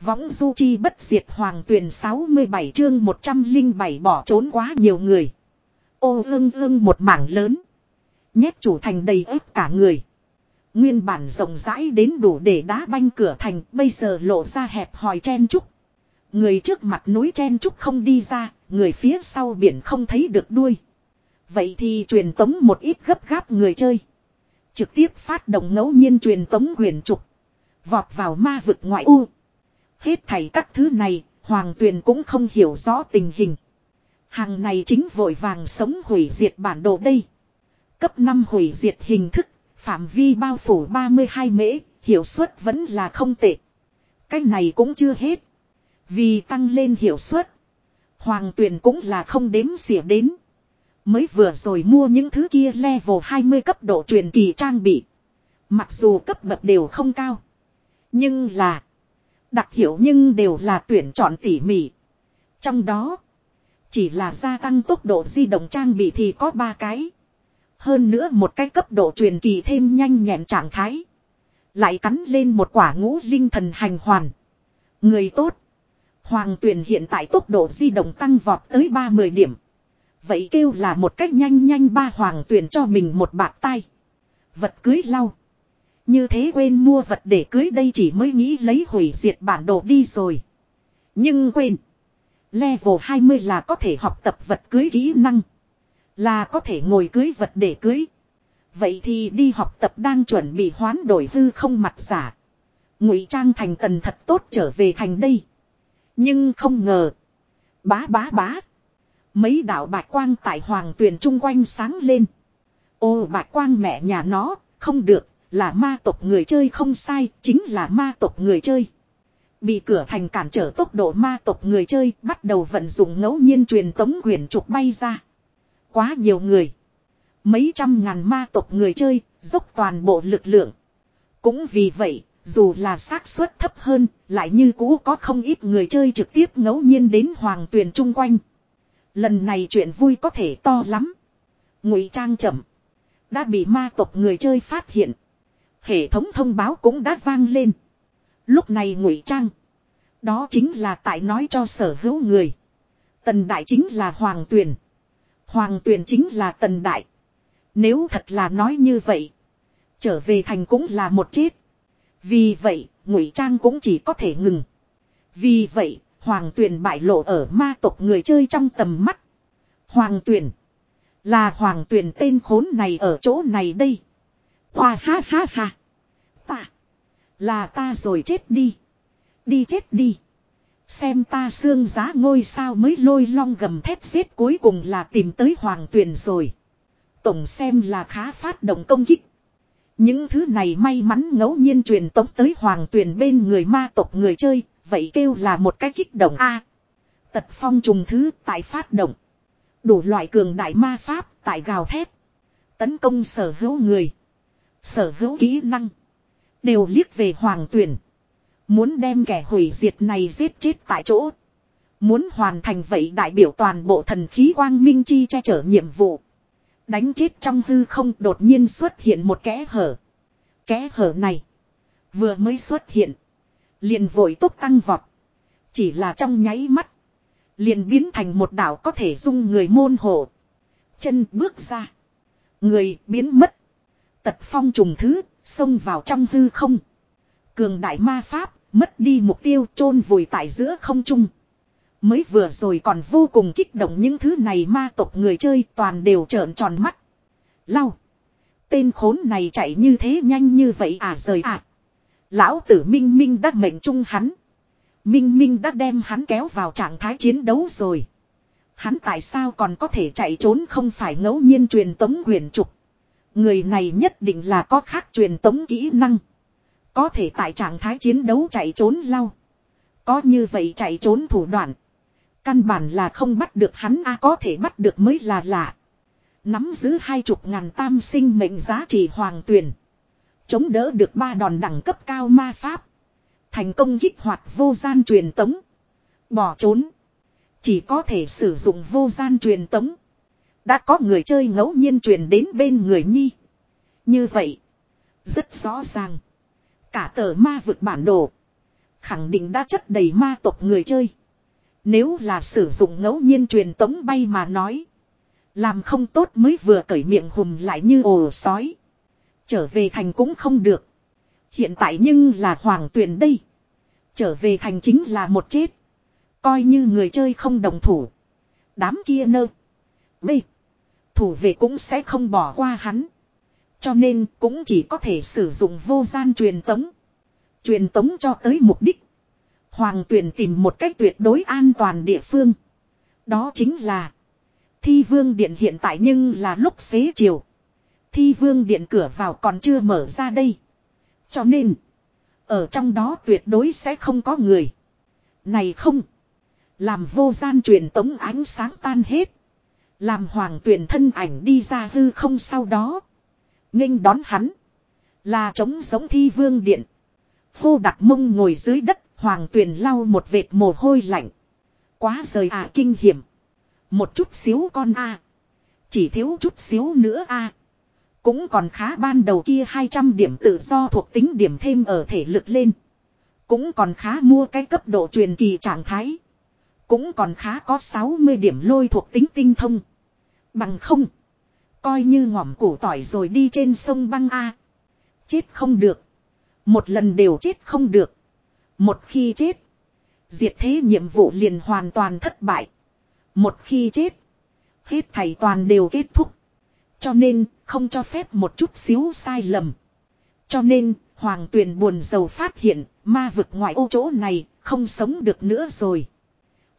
Võng du chi bất diệt hoàng tuyển 67 chương 107 bỏ trốn quá nhiều người. Ô ương ương một mảng lớn. Nhét chủ thành đầy ếp cả người. Nguyên bản rộng rãi đến đủ để đá banh cửa thành bây giờ lộ ra hẹp hòi chen trúc. Người trước mặt núi chen trúc không đi ra, người phía sau biển không thấy được đuôi. Vậy thì truyền tống một ít gấp gáp người chơi. Trực tiếp phát động ngẫu nhiên truyền tống huyền trục. Vọt vào ma vực ngoại u. Hết thảy các thứ này, Hoàng Tuyền cũng không hiểu rõ tình hình. Hàng này chính vội vàng sống hủy diệt bản đồ đây. Cấp 5 hủy diệt hình thức, phạm vi bao phủ 32 mễ, hiệu suất vẫn là không tệ. Cái này cũng chưa hết. Vì tăng lên hiệu suất, Hoàng Tuyền cũng là không đếm xỉa đến. Mới vừa rồi mua những thứ kia level 20 cấp độ truyền kỳ trang bị. Mặc dù cấp bậc đều không cao. Nhưng là. Đặc hiệu nhưng đều là tuyển chọn tỉ mỉ. Trong đó. Chỉ là gia tăng tốc độ di động trang bị thì có ba cái. Hơn nữa một cái cấp độ truyền kỳ thêm nhanh nhẹn trạng thái. Lại cắn lên một quả ngũ linh thần hành hoàn. Người tốt. Hoàng tuyển hiện tại tốc độ di động tăng vọt tới 30 điểm. Vậy kêu là một cách nhanh nhanh ba hoàng tuyển cho mình một bạc tay. Vật cưới lau. Như thế quên mua vật để cưới đây chỉ mới nghĩ lấy hủy diệt bản đồ đi rồi. Nhưng quên. Level 20 là có thể học tập vật cưới kỹ năng. Là có thể ngồi cưới vật để cưới. Vậy thì đi học tập đang chuẩn bị hoán đổi hư không mặt giả. Ngụy trang thành tần thật tốt trở về thành đây. Nhưng không ngờ. Bá bá bá. Mấy đạo bạch quang tại hoàng tuyền trung quanh sáng lên. Ô bạch quang mẹ nhà nó, không được, là ma tộc người chơi không sai, chính là ma tộc người chơi. Bị cửa thành cản trở tốc độ ma tộc người chơi, bắt đầu vận dụng ngẫu nhiên truyền tống quyền trục bay ra. Quá nhiều người. Mấy trăm ngàn ma tộc người chơi, dốc toàn bộ lực lượng. Cũng vì vậy, dù là xác suất thấp hơn, lại như cũ có không ít người chơi trực tiếp ngẫu nhiên đến hoàng tuyền chung quanh. Lần này chuyện vui có thể to lắm. Ngụy trang chậm. Đã bị ma tộc người chơi phát hiện. Hệ thống thông báo cũng đã vang lên. Lúc này ngụy trang. Đó chính là tại nói cho sở hữu người. Tần đại chính là hoàng tuyền. Hoàng tuyền chính là tần đại. Nếu thật là nói như vậy. Trở về thành cũng là một chết. Vì vậy, ngụy trang cũng chỉ có thể ngừng. Vì vậy, Hoàng Tuyền bại lộ ở ma tộc người chơi trong tầm mắt. Hoàng Tuyền. Là Hoàng Tuyền tên khốn này ở chỗ này đây. Khoa ha ha ha. Ta. Là ta rồi chết đi. Đi chết đi. Xem ta xương giá ngôi sao mới lôi long gầm thép giết cuối cùng là tìm tới Hoàng Tuyền rồi. Tổng xem là khá phát động công kích. Những thứ này may mắn ngẫu nhiên truyền tống tới Hoàng Tuyền bên người ma tộc người chơi, Vậy kêu là một cái kích động A. tật phong trùng thứ tại phát động. Đủ loại cường đại ma pháp tại gào thép Tấn công sở hữu người. Sở hữu kỹ năng. Đều liếc về hoàng tuyển. Muốn đem kẻ hủy diệt này giết chết tại chỗ. Muốn hoàn thành vậy đại biểu toàn bộ thần khí quang minh chi che chở nhiệm vụ. Đánh chết trong hư không đột nhiên xuất hiện một kẽ hở. Kẽ hở này. Vừa mới xuất hiện. Liền vội tốc tăng vọt. Chỉ là trong nháy mắt. Liền biến thành một đảo có thể dung người môn hộ. Chân bước ra. Người biến mất. Tật phong trùng thứ, xông vào trong hư không. Cường đại ma pháp, mất đi mục tiêu chôn vùi tại giữa không trung. Mới vừa rồi còn vô cùng kích động những thứ này ma tộc người chơi toàn đều trợn tròn mắt. Lau. Tên khốn này chạy như thế nhanh như vậy à rời à. Lão tử Minh Minh đã mệnh trung hắn. Minh Minh đã đem hắn kéo vào trạng thái chiến đấu rồi. Hắn tại sao còn có thể chạy trốn không phải ngẫu nhiên truyền tống huyền trục. Người này nhất định là có khác truyền tống kỹ năng. Có thể tại trạng thái chiến đấu chạy trốn lao. Có như vậy chạy trốn thủ đoạn. Căn bản là không bắt được hắn a, có thể bắt được mới là lạ. Nắm giữ hai chục ngàn tam sinh mệnh giá trị hoàng tuyển. Chống đỡ được ba đòn đẳng cấp cao ma pháp. Thành công kích hoạt vô gian truyền tống. Bỏ trốn. Chỉ có thể sử dụng vô gian truyền tống. Đã có người chơi ngẫu nhiên truyền đến bên người nhi. Như vậy. Rất rõ ràng. Cả tờ ma vực bản đồ. Khẳng định đã chất đầy ma tộc người chơi. Nếu là sử dụng ngẫu nhiên truyền tống bay mà nói. Làm không tốt mới vừa cởi miệng hùm lại như ồ sói. Trở về thành cũng không được. Hiện tại nhưng là hoàng tuyển đây. Trở về thành chính là một chết. Coi như người chơi không đồng thủ. Đám kia nơ. B. Thủ vệ cũng sẽ không bỏ qua hắn. Cho nên cũng chỉ có thể sử dụng vô gian truyền tống. Truyền tống cho tới mục đích. Hoàng tuyển tìm một cách tuyệt đối an toàn địa phương. Đó chính là. Thi vương điện hiện tại nhưng là lúc xế chiều. Thi vương điện cửa vào còn chưa mở ra đây. Cho nên. Ở trong đó tuyệt đối sẽ không có người. Này không. Làm vô gian truyền tống ánh sáng tan hết. Làm hoàng tuyển thân ảnh đi ra hư không sau đó. nghênh đón hắn. Là trống giống thi vương điện. Khô đặt mông ngồi dưới đất. Hoàng tuyển lau một vệt mồ hôi lạnh. Quá rời à kinh hiểm. Một chút xíu con a Chỉ thiếu chút xíu nữa a Cũng còn khá ban đầu kia 200 điểm tự do thuộc tính điểm thêm ở thể lực lên. Cũng còn khá mua cái cấp độ truyền kỳ trạng thái. Cũng còn khá có 60 điểm lôi thuộc tính tinh thông. Bằng không. Coi như ngỏm củ tỏi rồi đi trên sông băng A. Chết không được. Một lần đều chết không được. Một khi chết. Diệt thế nhiệm vụ liền hoàn toàn thất bại. Một khi chết. Hết thầy toàn đều kết thúc. Cho nên, không cho phép một chút xíu sai lầm. Cho nên, Hoàng tuyền buồn giàu phát hiện, ma vực ngoại ô chỗ này không sống được nữa rồi.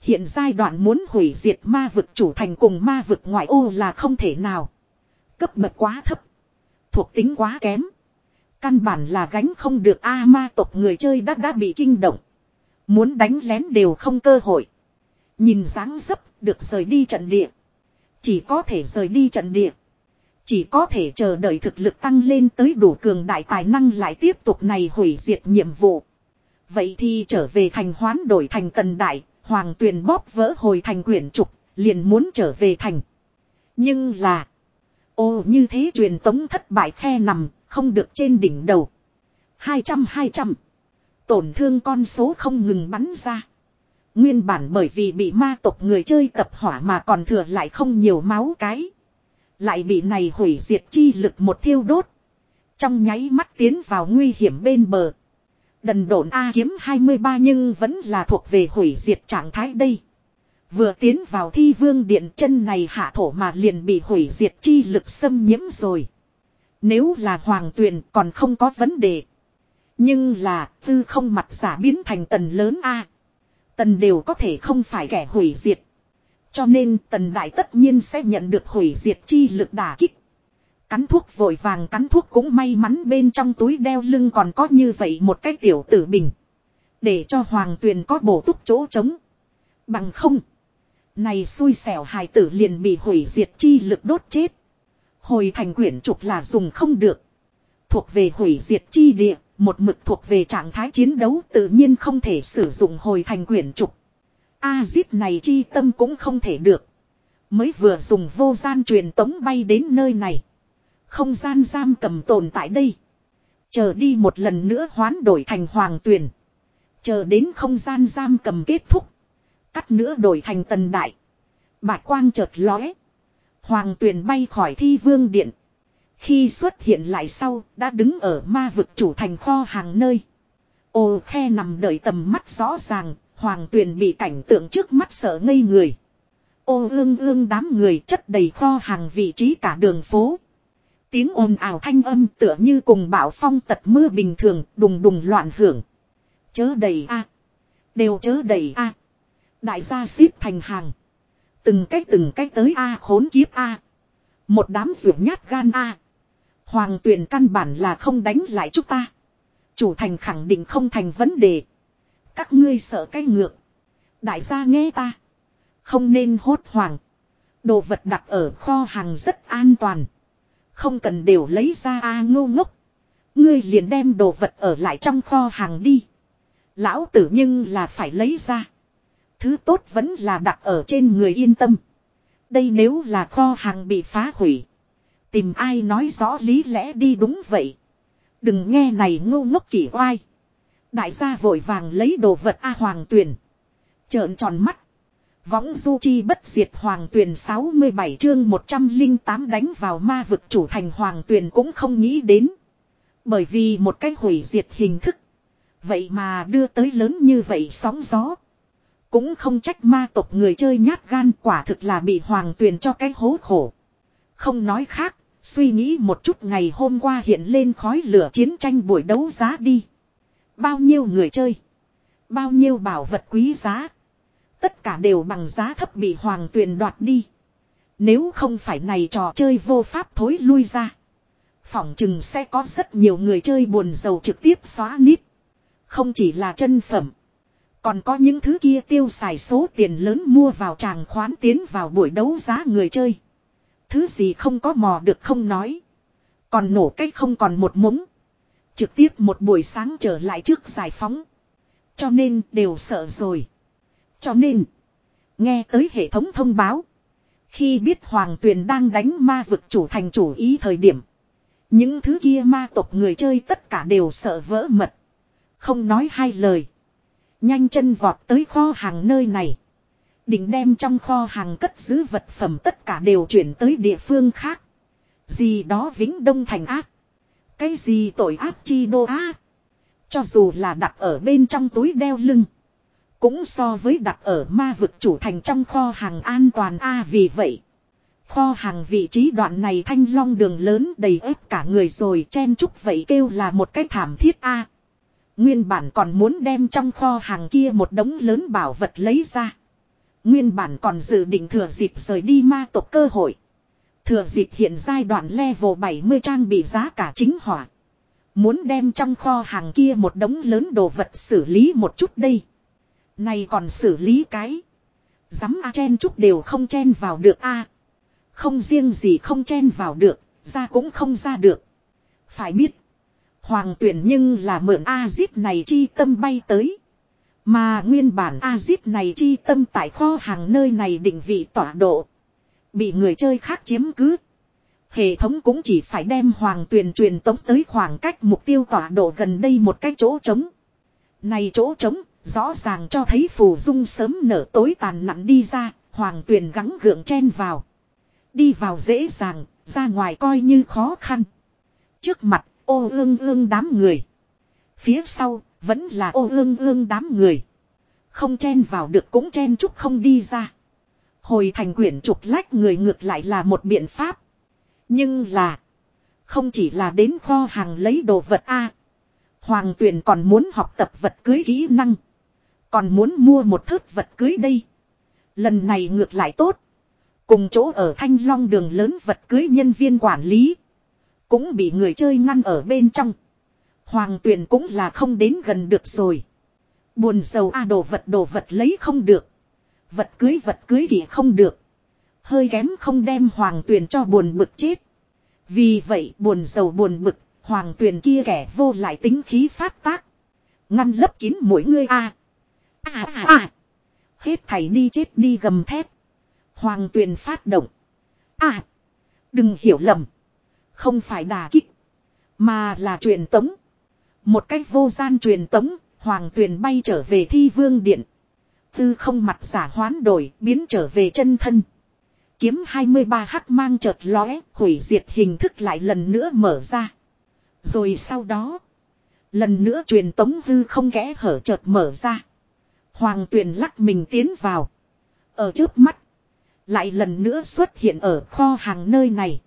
Hiện giai đoạn muốn hủy diệt ma vực chủ thành cùng ma vực ngoại ô là không thể nào. Cấp bậc quá thấp. Thuộc tính quá kém. Căn bản là gánh không được A ma tộc người chơi đã đã bị kinh động. Muốn đánh lén đều không cơ hội. Nhìn dáng dấp được rời đi trận địa. Chỉ có thể rời đi trận địa. Chỉ có thể chờ đợi thực lực tăng lên tới đủ cường đại tài năng lại tiếp tục này hủy diệt nhiệm vụ. Vậy thì trở về thành hoán đổi thành tần đại, hoàng tuyền bóp vỡ hồi thành quyển trục, liền muốn trở về thành. Nhưng là... Ô như thế truyền tống thất bại khe nằm, không được trên đỉnh đầu. 200 200. Tổn thương con số không ngừng bắn ra. Nguyên bản bởi vì bị ma tộc người chơi tập hỏa mà còn thừa lại không nhiều máu cái. Lại bị này hủy diệt chi lực một thiêu đốt. Trong nháy mắt tiến vào nguy hiểm bên bờ. Đần độn A kiếm 23 nhưng vẫn là thuộc về hủy diệt trạng thái đây. Vừa tiến vào thi vương điện chân này hạ thổ mà liền bị hủy diệt chi lực xâm nhiễm rồi. Nếu là hoàng tuyền còn không có vấn đề. Nhưng là tư không mặt giả biến thành tần lớn A. Tần đều có thể không phải kẻ hủy diệt. Cho nên tần đại tất nhiên sẽ nhận được hủy diệt chi lực đả kích. Cắn thuốc vội vàng cắn thuốc cũng may mắn bên trong túi đeo lưng còn có như vậy một cái tiểu tử bình. Để cho hoàng tuyền có bổ túc chỗ trống. Bằng không. Này xui xẻo hài tử liền bị hủy diệt chi lực đốt chết. Hồi thành quyển trục là dùng không được. Thuộc về hủy diệt chi địa, một mực thuộc về trạng thái chiến đấu tự nhiên không thể sử dụng hồi thành quyển trục. A-zip này chi tâm cũng không thể được. Mới vừa dùng vô gian truyền tống bay đến nơi này. Không gian giam cầm tồn tại đây. Chờ đi một lần nữa hoán đổi thành hoàng tuyển. Chờ đến không gian giam cầm kết thúc. Cắt nữa đổi thành tần đại. Bạch quang chợt lóe. Hoàng tuyền bay khỏi thi vương điện. Khi xuất hiện lại sau, đã đứng ở ma vực chủ thành kho hàng nơi. Ồ khe nằm đợi tầm mắt rõ ràng, hoàng tuyền bị cảnh tượng trước mắt sợ ngây người. Ô ương ương đám người chất đầy kho hàng vị trí cả đường phố. Tiếng ồn ào thanh âm tựa như cùng bão phong tật mưa bình thường, đùng đùng loạn hưởng. Chớ đầy a Đều chớ đầy a Đại gia xếp thành hàng. Từng cách từng cách tới A khốn kiếp A. Một đám rượu nhát gan A. Hoàng tuyển căn bản là không đánh lại chúng ta. Chủ thành khẳng định không thành vấn đề. Các ngươi sợ cái ngược. Đại gia nghe ta. Không nên hốt hoảng. Đồ vật đặt ở kho hàng rất an toàn. Không cần đều lấy ra A à ngô ngốc. Ngươi liền đem đồ vật ở lại trong kho hàng đi. Lão tử nhưng là phải lấy ra. Thứ tốt vẫn là đặt ở trên người yên tâm. Đây nếu là kho hàng bị phá hủy. Tìm ai nói rõ lý lẽ đi đúng vậy. Đừng nghe này ngu ngốc kỳ oai. Đại gia vội vàng lấy đồ vật A Hoàng Tuyền. Trợn tròn mắt. Võng du chi bất diệt Hoàng Tuyền 67 chương 108 đánh vào ma vực chủ thành Hoàng Tuyền cũng không nghĩ đến. Bởi vì một cái hủy diệt hình thức. Vậy mà đưa tới lớn như vậy sóng gió. Cũng không trách ma tộc người chơi nhát gan quả thực là bị Hoàng Tuyền cho cái hố khổ. Không nói khác, suy nghĩ một chút ngày hôm qua hiện lên khói lửa chiến tranh buổi đấu giá đi. Bao nhiêu người chơi. Bao nhiêu bảo vật quý giá. Tất cả đều bằng giá thấp bị hoàng tuyền đoạt đi. Nếu không phải này trò chơi vô pháp thối lui ra. Phỏng chừng sẽ có rất nhiều người chơi buồn giàu trực tiếp xóa nít. Không chỉ là chân phẩm. Còn có những thứ kia tiêu xài số tiền lớn mua vào tràng khoán tiến vào buổi đấu giá người chơi. Thứ gì không có mò được không nói. Còn nổ cách không còn một mống. Trực tiếp một buổi sáng trở lại trước giải phóng. Cho nên đều sợ rồi. Cho nên. Nghe tới hệ thống thông báo. Khi biết Hoàng Tuyền đang đánh ma vực chủ thành chủ ý thời điểm. Những thứ kia ma tộc người chơi tất cả đều sợ vỡ mật. Không nói hai lời. Nhanh chân vọt tới kho hàng nơi này. Định đem trong kho hàng cất giữ vật phẩm tất cả đều chuyển tới địa phương khác. Gì đó vĩnh đông thành ác. Cái gì tội ác chi đô á. Cho dù là đặt ở bên trong túi đeo lưng. Cũng so với đặt ở ma vực chủ thành trong kho hàng an toàn a vì vậy. Kho hàng vị trí đoạn này thanh long đường lớn đầy ép cả người rồi chen chúc vậy kêu là một cái thảm thiết a Nguyên bản còn muốn đem trong kho hàng kia một đống lớn bảo vật lấy ra. Nguyên bản còn dự định thừa dịp rời đi ma tộc cơ hội. Thừa dịp hiện giai đoạn level 70 trang bị giá cả chính hỏa. Muốn đem trong kho hàng kia một đống lớn đồ vật xử lý một chút đây. Này còn xử lý cái. Dám A chen chút đều không chen vào được A. Không riêng gì không chen vào được, ra cũng không ra được. Phải biết. Hoàng tuyển nhưng là mượn A-zip này chi tâm bay tới. Mà nguyên bản A-zip này chi tâm tại kho hàng nơi này định vị tọa độ. Bị người chơi khác chiếm cứ. Hệ thống cũng chỉ phải đem hoàng tuyền truyền tống tới khoảng cách mục tiêu tọa độ gần đây một cái chỗ trống. Này chỗ trống, rõ ràng cho thấy phù dung sớm nở tối tàn nặng đi ra, hoàng tuyền gắng gượng chen vào. Đi vào dễ dàng, ra ngoài coi như khó khăn. Trước mặt, ô ương ương đám người. Phía sau, vẫn là ô ương ương đám người. Không chen vào được cũng chen chút không đi ra. Hồi thành quyển trục lách người ngược lại là một biện pháp. Nhưng là. Không chỉ là đến kho hàng lấy đồ vật A. Hoàng tuyển còn muốn học tập vật cưới kỹ năng. Còn muốn mua một thớt vật cưới đây. Lần này ngược lại tốt. Cùng chỗ ở thanh long đường lớn vật cưới nhân viên quản lý. Cũng bị người chơi ngăn ở bên trong. Hoàng tuyển cũng là không đến gần được rồi. Buồn sầu a đồ vật đồ vật lấy không được. Vật cưới vật cưới thì không được. Hơi kém không đem hoàng tuyền cho buồn bực chết. Vì vậy buồn sầu buồn bực, hoàng tuyền kia kẻ vô lại tính khí phát tác. Ngăn lấp kín mỗi người a À à à. Hết thảy đi chết đi gầm thép. Hoàng tuyền phát động. À. Đừng hiểu lầm. Không phải đà kích. Mà là truyền tống. Một cách vô gian truyền tống. Hoàng tuyền bay trở về thi vương điện. Tư không mặt giả hoán đổi biến trở về chân thân. Kiếm 23 hắc mang chợt lóe, hủy diệt hình thức lại lần nữa mở ra. Rồi sau đó, lần nữa truyền tống hư không kẽ hở chợt mở ra. Hoàng tuyền lắc mình tiến vào. Ở trước mắt, lại lần nữa xuất hiện ở kho hàng nơi này.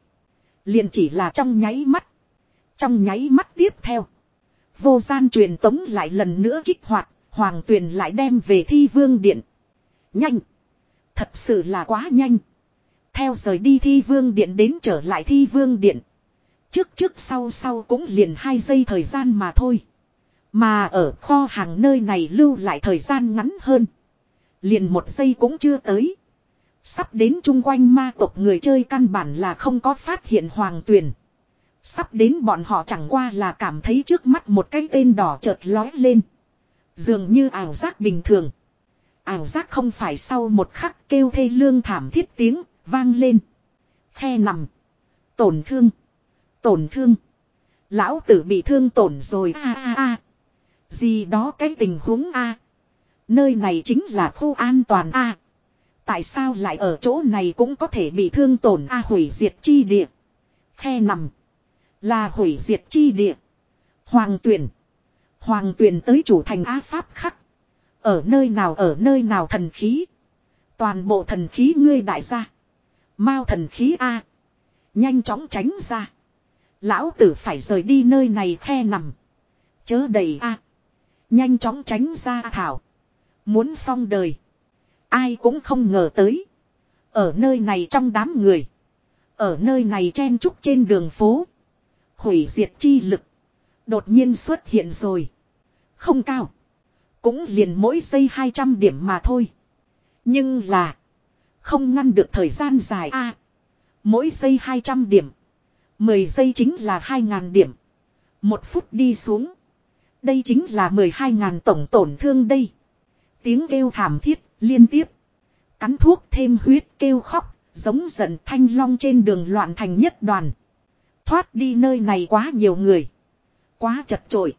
liền chỉ là trong nháy mắt. Trong nháy mắt tiếp theo. Vô gian truyền tống lại lần nữa kích hoạt, Hoàng Tuyền lại đem về thi vương điện. Nhanh. Thật sự là quá nhanh. Theo rời đi thi vương điện đến trở lại thi vương điện. Trước trước sau sau cũng liền hai giây thời gian mà thôi. Mà ở kho hàng nơi này lưu lại thời gian ngắn hơn. Liền một giây cũng chưa tới. Sắp đến chung quanh ma tộc người chơi căn bản là không có phát hiện hoàng tuyền. Sắp đến bọn họ chẳng qua là cảm thấy trước mắt một cái tên đỏ chợt lói lên. Dường như ảo giác bình thường. Ảo giác không phải sau một khắc kêu thê lương thảm thiết tiếng, vang lên. Khe nằm. Tổn thương. Tổn thương. Lão tử bị thương tổn rồi a a a. Gì đó cái tình huống A. Nơi này chính là khu an toàn A. Tại sao lại ở chỗ này cũng có thể bị thương tổn A hủy diệt chi địa. Khe nằm. Là hủy diệt chi địa. Hoàng tuyển. Hoàng tuyển tới chủ thành Á Pháp khắc. Ở nơi nào, ở nơi nào thần khí. Toàn bộ thần khí ngươi đại gia. Mao thần khí A. Nhanh chóng tránh ra. Lão tử phải rời đi nơi này khe nằm. Chớ đầy A. Nhanh chóng tránh ra thảo. Muốn xong đời. Ai cũng không ngờ tới. Ở nơi này trong đám người. Ở nơi này chen trúc trên đường phố. Hủy diệt chi lực. Đột nhiên xuất hiện rồi. Không cao. Cũng liền mỗi giây 200 điểm mà thôi. Nhưng là. Không ngăn được thời gian dài a Mỗi giây 200 điểm. 10 giây chính là 2.000 điểm. Một phút đi xuống. Đây chính là 12.000 tổng tổn thương đây. Tiếng kêu thảm thiết, liên tiếp. Cắn thuốc thêm huyết kêu khóc, giống giận thanh long trên đường loạn thành nhất đoàn. Thoát đi nơi này quá nhiều người. Quá chật trội.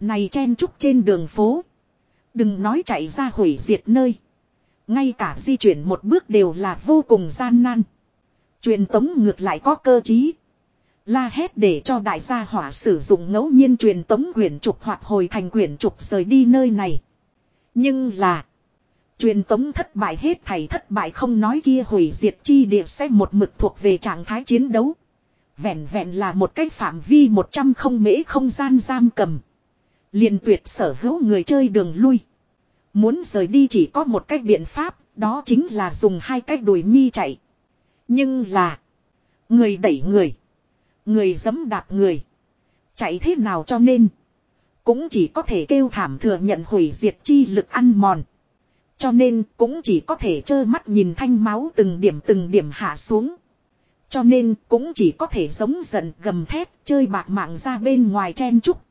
Này chen trúc trên đường phố. Đừng nói chạy ra hủy diệt nơi. Ngay cả di chuyển một bước đều là vô cùng gian nan. Truyền tống ngược lại có cơ chí. La hét để cho đại gia hỏa sử dụng ngẫu nhiên truyền tống quyển trục hoặc hồi thành quyển trục rời đi nơi này. Nhưng là. Truyền tống thất bại hết thầy thất bại không nói kia hủy diệt chi địa sẽ một mực thuộc về trạng thái chiến đấu. Vẹn vẹn là một cái phạm vi một trăm không mễ không gian giam cầm. liền tuyệt sở hữu người chơi đường lui. Muốn rời đi chỉ có một cách biện pháp, đó chính là dùng hai cách đùi nhi chạy. Nhưng là, người đẩy người, người dẫm đạp người. Chạy thế nào cho nên, cũng chỉ có thể kêu thảm thừa nhận hủy diệt chi lực ăn mòn. Cho nên cũng chỉ có thể trơ mắt nhìn thanh máu từng điểm từng điểm hạ xuống. Cho nên cũng chỉ có thể giống giận gầm thét chơi bạc mạng ra bên ngoài chen trúc.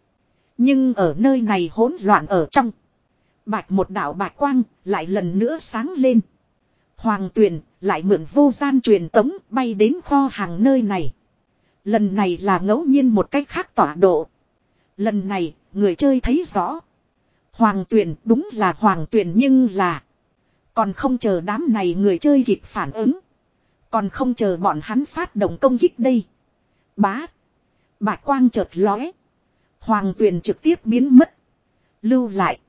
Nhưng ở nơi này hỗn loạn ở trong. Bạch một đạo bạch quang lại lần nữa sáng lên. Hoàng tuyền lại mượn vô gian truyền tống bay đến kho hàng nơi này. Lần này là ngẫu nhiên một cách khác tỏa độ. Lần này, người chơi thấy rõ. Hoàng tuyền đúng là hoàng tuyền nhưng là. Còn không chờ đám này người chơi kịp phản ứng. Còn không chờ bọn hắn phát động công kích đây. Bá. Bạch quang chợt lóe. Hoàng tuyền trực tiếp biến mất. Lưu lại.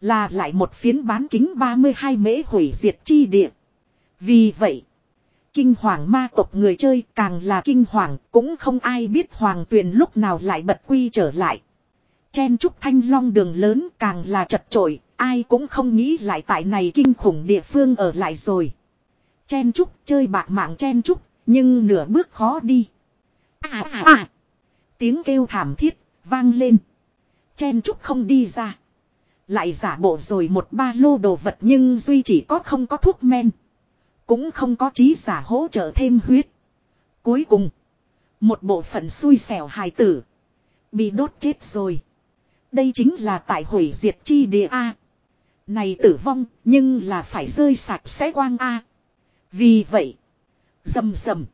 Là lại một phiến bán kính 32 mễ hủy diệt chi địa. Vì vậy. Kinh hoàng ma tộc người chơi càng là kinh hoàng cũng không ai biết hoàng tuyền lúc nào lại bật quy trở lại. Chen trúc thanh long đường lớn càng là chật trội, ai cũng không nghĩ lại tại này kinh khủng địa phương ở lại rồi. Chen trúc chơi bạc mạng chen trúc, nhưng nửa bước khó đi. À à à. Tiếng kêu thảm thiết, vang lên. Chen trúc không đi ra. Lại giả bộ rồi một ba lô đồ vật nhưng duy chỉ có không có thuốc men. Cũng không có trí giả hỗ trợ thêm huyết. Cuối cùng. Một bộ phận xui xẻo hài tử. Bị đốt chết rồi. Đây chính là tại hủy diệt chi địa A. Này tử vong, nhưng là phải rơi sạch sẽ quang A. Vì vậy. Dầm dầm.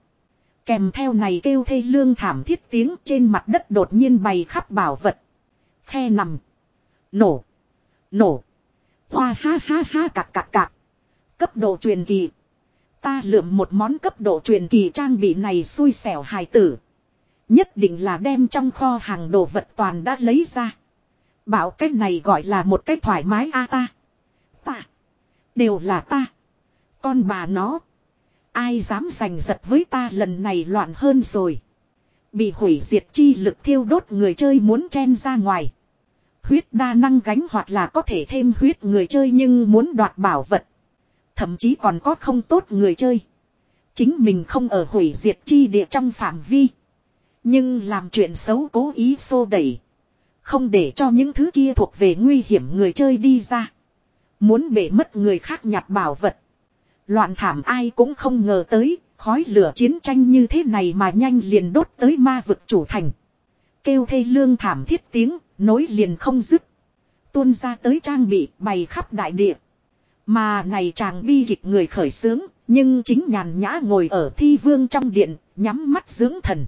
Kèm theo này kêu thê lương thảm thiết tiếng trên mặt đất đột nhiên bày khắp bảo vật. Khe nằm. Nổ. Nổ. Hoa ha ha ha cạc cạc cạc. Cấp độ truyền kỳ. Ta lượm một món cấp độ truyền kỳ trang bị này xui xẻo hài tử. Nhất định là đem trong kho hàng đồ vật toàn đã lấy ra. Bảo cách này gọi là một cách thoải mái a ta. Ta. Đều là ta. Con bà nó. Ai dám giành giật với ta lần này loạn hơn rồi. Bị hủy diệt chi lực thiêu đốt người chơi muốn chen ra ngoài. Huyết đa năng gánh hoặc là có thể thêm huyết người chơi nhưng muốn đoạt bảo vật. Thậm chí còn có không tốt người chơi. Chính mình không ở hủy diệt chi địa trong phạm vi. Nhưng làm chuyện xấu cố ý xô đẩy. Không để cho những thứ kia thuộc về nguy hiểm người chơi đi ra. Muốn bể mất người khác nhặt bảo vật. Loạn thảm ai cũng không ngờ tới, khói lửa chiến tranh như thế này mà nhanh liền đốt tới ma vực chủ thành. Kêu thê lương thảm thiết tiếng, nối liền không dứt. Tuôn ra tới trang bị bày khắp đại địa. Mà này chàng bi kịch người khởi sướng, nhưng chính nhàn nhã ngồi ở thi vương trong điện, nhắm mắt dưỡng thần.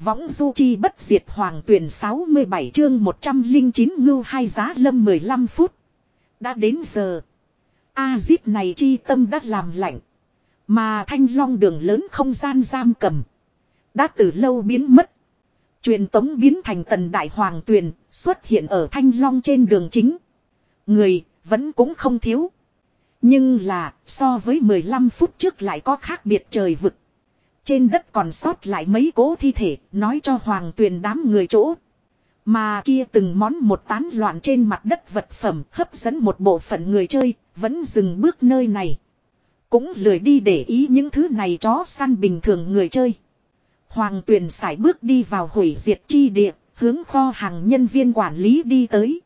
Võng du chi bất diệt hoàng tuyển 67 chương 109 ngưu hai giá lâm 15 phút. Đã đến giờ. A-zip này chi tâm đã làm lạnh. Mà thanh long đường lớn không gian giam cầm. Đã từ lâu biến mất. Truyền tống biến thành tần đại hoàng tuyền xuất hiện ở thanh long trên đường chính. Người vẫn cũng không thiếu. Nhưng là so với 15 phút trước lại có khác biệt trời vực. Trên đất còn sót lại mấy cố thi thể nói cho hoàng tuyền đám người chỗ. Mà kia từng món một tán loạn trên mặt đất vật phẩm hấp dẫn một bộ phận người chơi, vẫn dừng bước nơi này. Cũng lười đi để ý những thứ này chó săn bình thường người chơi. Hoàng tuyền sải bước đi vào hủy diệt chi địa, hướng kho hàng nhân viên quản lý đi tới.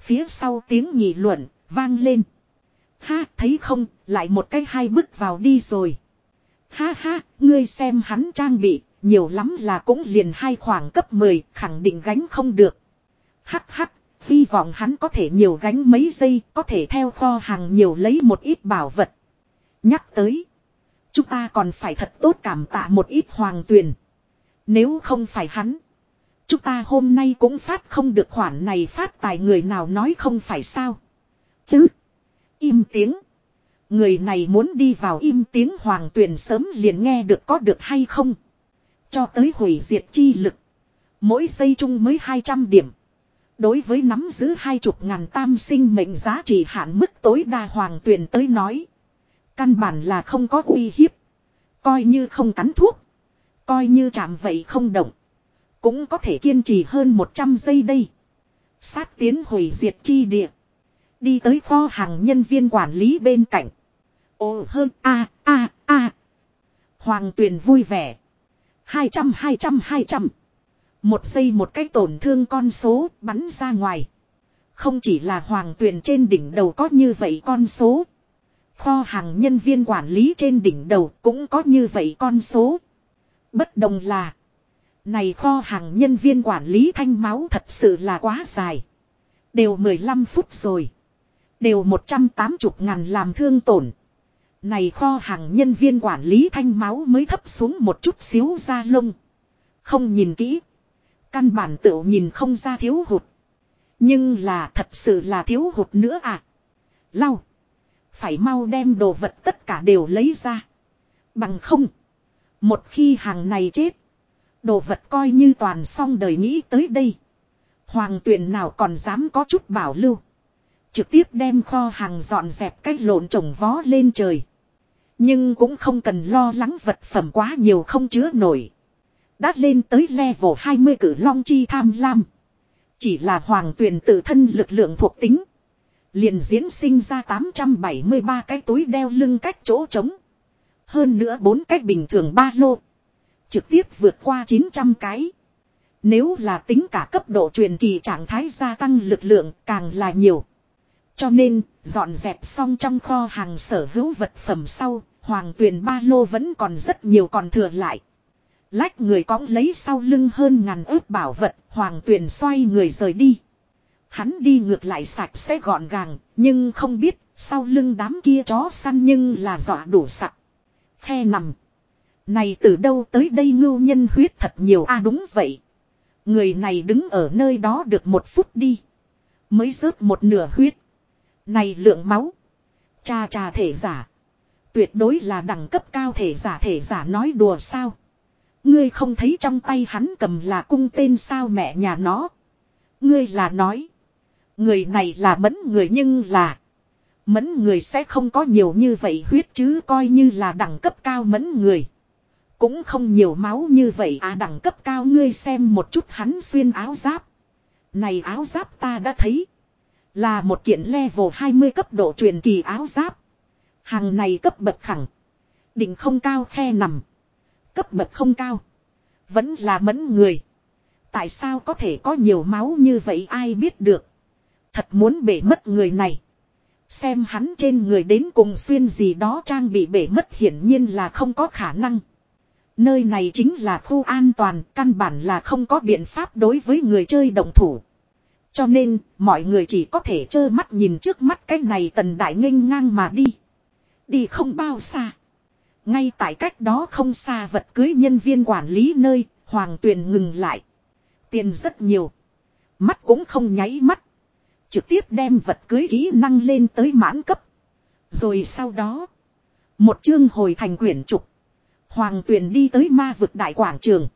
Phía sau tiếng nghị luận, vang lên. Ha, thấy không, lại một cái hai bước vào đi rồi. Ha ha, ngươi xem hắn trang bị, nhiều lắm là cũng liền hai khoảng cấp 10, khẳng định gánh không được. Hắc hắc, hy vọng hắn có thể nhiều gánh mấy giây, có thể theo kho hàng nhiều lấy một ít bảo vật. Nhắc tới, chúng ta còn phải thật tốt cảm tạ một ít hoàng tuyền. Nếu không phải hắn, chúng ta hôm nay cũng phát không được khoản này phát tài người nào nói không phải sao. Tứ, im tiếng. Người này muốn đi vào im tiếng hoàng tuyền sớm liền nghe được có được hay không. Cho tới hủy diệt chi lực. Mỗi giây chung mới 200 điểm. Đối với nắm giữ hai chục ngàn tam sinh mệnh giá trị hạn mức tối đa hoàng tuyền tới nói. Căn bản là không có uy hiếp. Coi như không cắn thuốc. Coi như chạm vậy không động. Cũng có thể kiên trì hơn 100 giây đây. Sát tiến hủy diệt chi địa. Đi tới kho hàng nhân viên quản lý bên cạnh. Ồ hơn a a a. Hoàng tuyền vui vẻ. 200 200 200. Một giây một cái tổn thương con số bắn ra ngoài. Không chỉ là hoàng tuyền trên đỉnh đầu có như vậy con số. Kho hàng nhân viên quản lý trên đỉnh đầu cũng có như vậy con số. Bất đồng là. Này kho hàng nhân viên quản lý thanh máu thật sự là quá dài. Đều 15 phút rồi. Đều 180 ngàn làm thương tổn. Này kho hàng nhân viên quản lý thanh máu mới thấp xuống một chút xíu ra lông. Không nhìn kỹ. Căn bản tự nhìn không ra thiếu hụt. Nhưng là thật sự là thiếu hụt nữa à. Lau. Phải mau đem đồ vật tất cả đều lấy ra. Bằng không. Một khi hàng này chết. Đồ vật coi như toàn xong đời nghĩ tới đây. Hoàng tuyển nào còn dám có chút bảo lưu. Trực tiếp đem kho hàng dọn dẹp cái lộn trồng vó lên trời. Nhưng cũng không cần lo lắng vật phẩm quá nhiều không chứa nổi. Đã lên tới level 20 cử long chi tham lam. Chỉ là hoàng tuyển tự thân lực lượng thuộc tính. Liền diễn sinh ra 873 cái túi đeo lưng cách chỗ trống. Hơn nữa bốn cách bình thường ba lô. Trực tiếp vượt qua 900 cái. Nếu là tính cả cấp độ truyền kỳ trạng thái gia tăng lực lượng càng là nhiều. Cho nên, dọn dẹp xong trong kho hàng sở hữu vật phẩm sau, hoàng tuyền ba lô vẫn còn rất nhiều còn thừa lại. Lách người cõng lấy sau lưng hơn ngàn ước bảo vật, hoàng tuyền xoay người rời đi. Hắn đi ngược lại sạch sẽ gọn gàng, nhưng không biết, sau lưng đám kia chó săn nhưng là dọa đủ sặc. Khe nằm. Này từ đâu tới đây ngưu nhân huyết thật nhiều a à, đúng vậy. Người này đứng ở nơi đó được một phút đi. Mới rớt một nửa huyết. Này lượng máu. Cha cha thể giả. Tuyệt đối là đẳng cấp cao thể giả thể giả nói đùa sao. Ngươi không thấy trong tay hắn cầm là cung tên sao mẹ nhà nó. Ngươi là nói. Người này là mẫn người nhưng là. Mẫn người sẽ không có nhiều như vậy huyết chứ coi như là đẳng cấp cao mẫn người. Cũng không nhiều máu như vậy à đẳng cấp cao ngươi xem một chút hắn xuyên áo giáp. Này áo giáp ta đã thấy. Là một kiện level 20 cấp độ truyền kỳ áo giáp. Hàng này cấp bậc khẳng. đỉnh không cao khe nằm. Cấp bậc không cao. Vẫn là mẫn người. Tại sao có thể có nhiều máu như vậy ai biết được. Thật muốn bể mất người này. Xem hắn trên người đến cùng xuyên gì đó trang bị bể mất hiển nhiên là không có khả năng. Nơi này chính là khu an toàn, căn bản là không có biện pháp đối với người chơi động thủ. Cho nên, mọi người chỉ có thể trơ mắt nhìn trước mắt cái này tần đại nghênh ngang mà đi. Đi không bao xa. Ngay tại cách đó không xa vật cưới nhân viên quản lý nơi, Hoàng tuyền ngừng lại. Tiền rất nhiều. Mắt cũng không nháy mắt. Trực tiếp đem vật cưới kỹ năng lên tới mãn cấp. Rồi sau đó. Một chương hồi thành quyển trục. Hoàng tuyền đi tới ma vực đại quảng trường.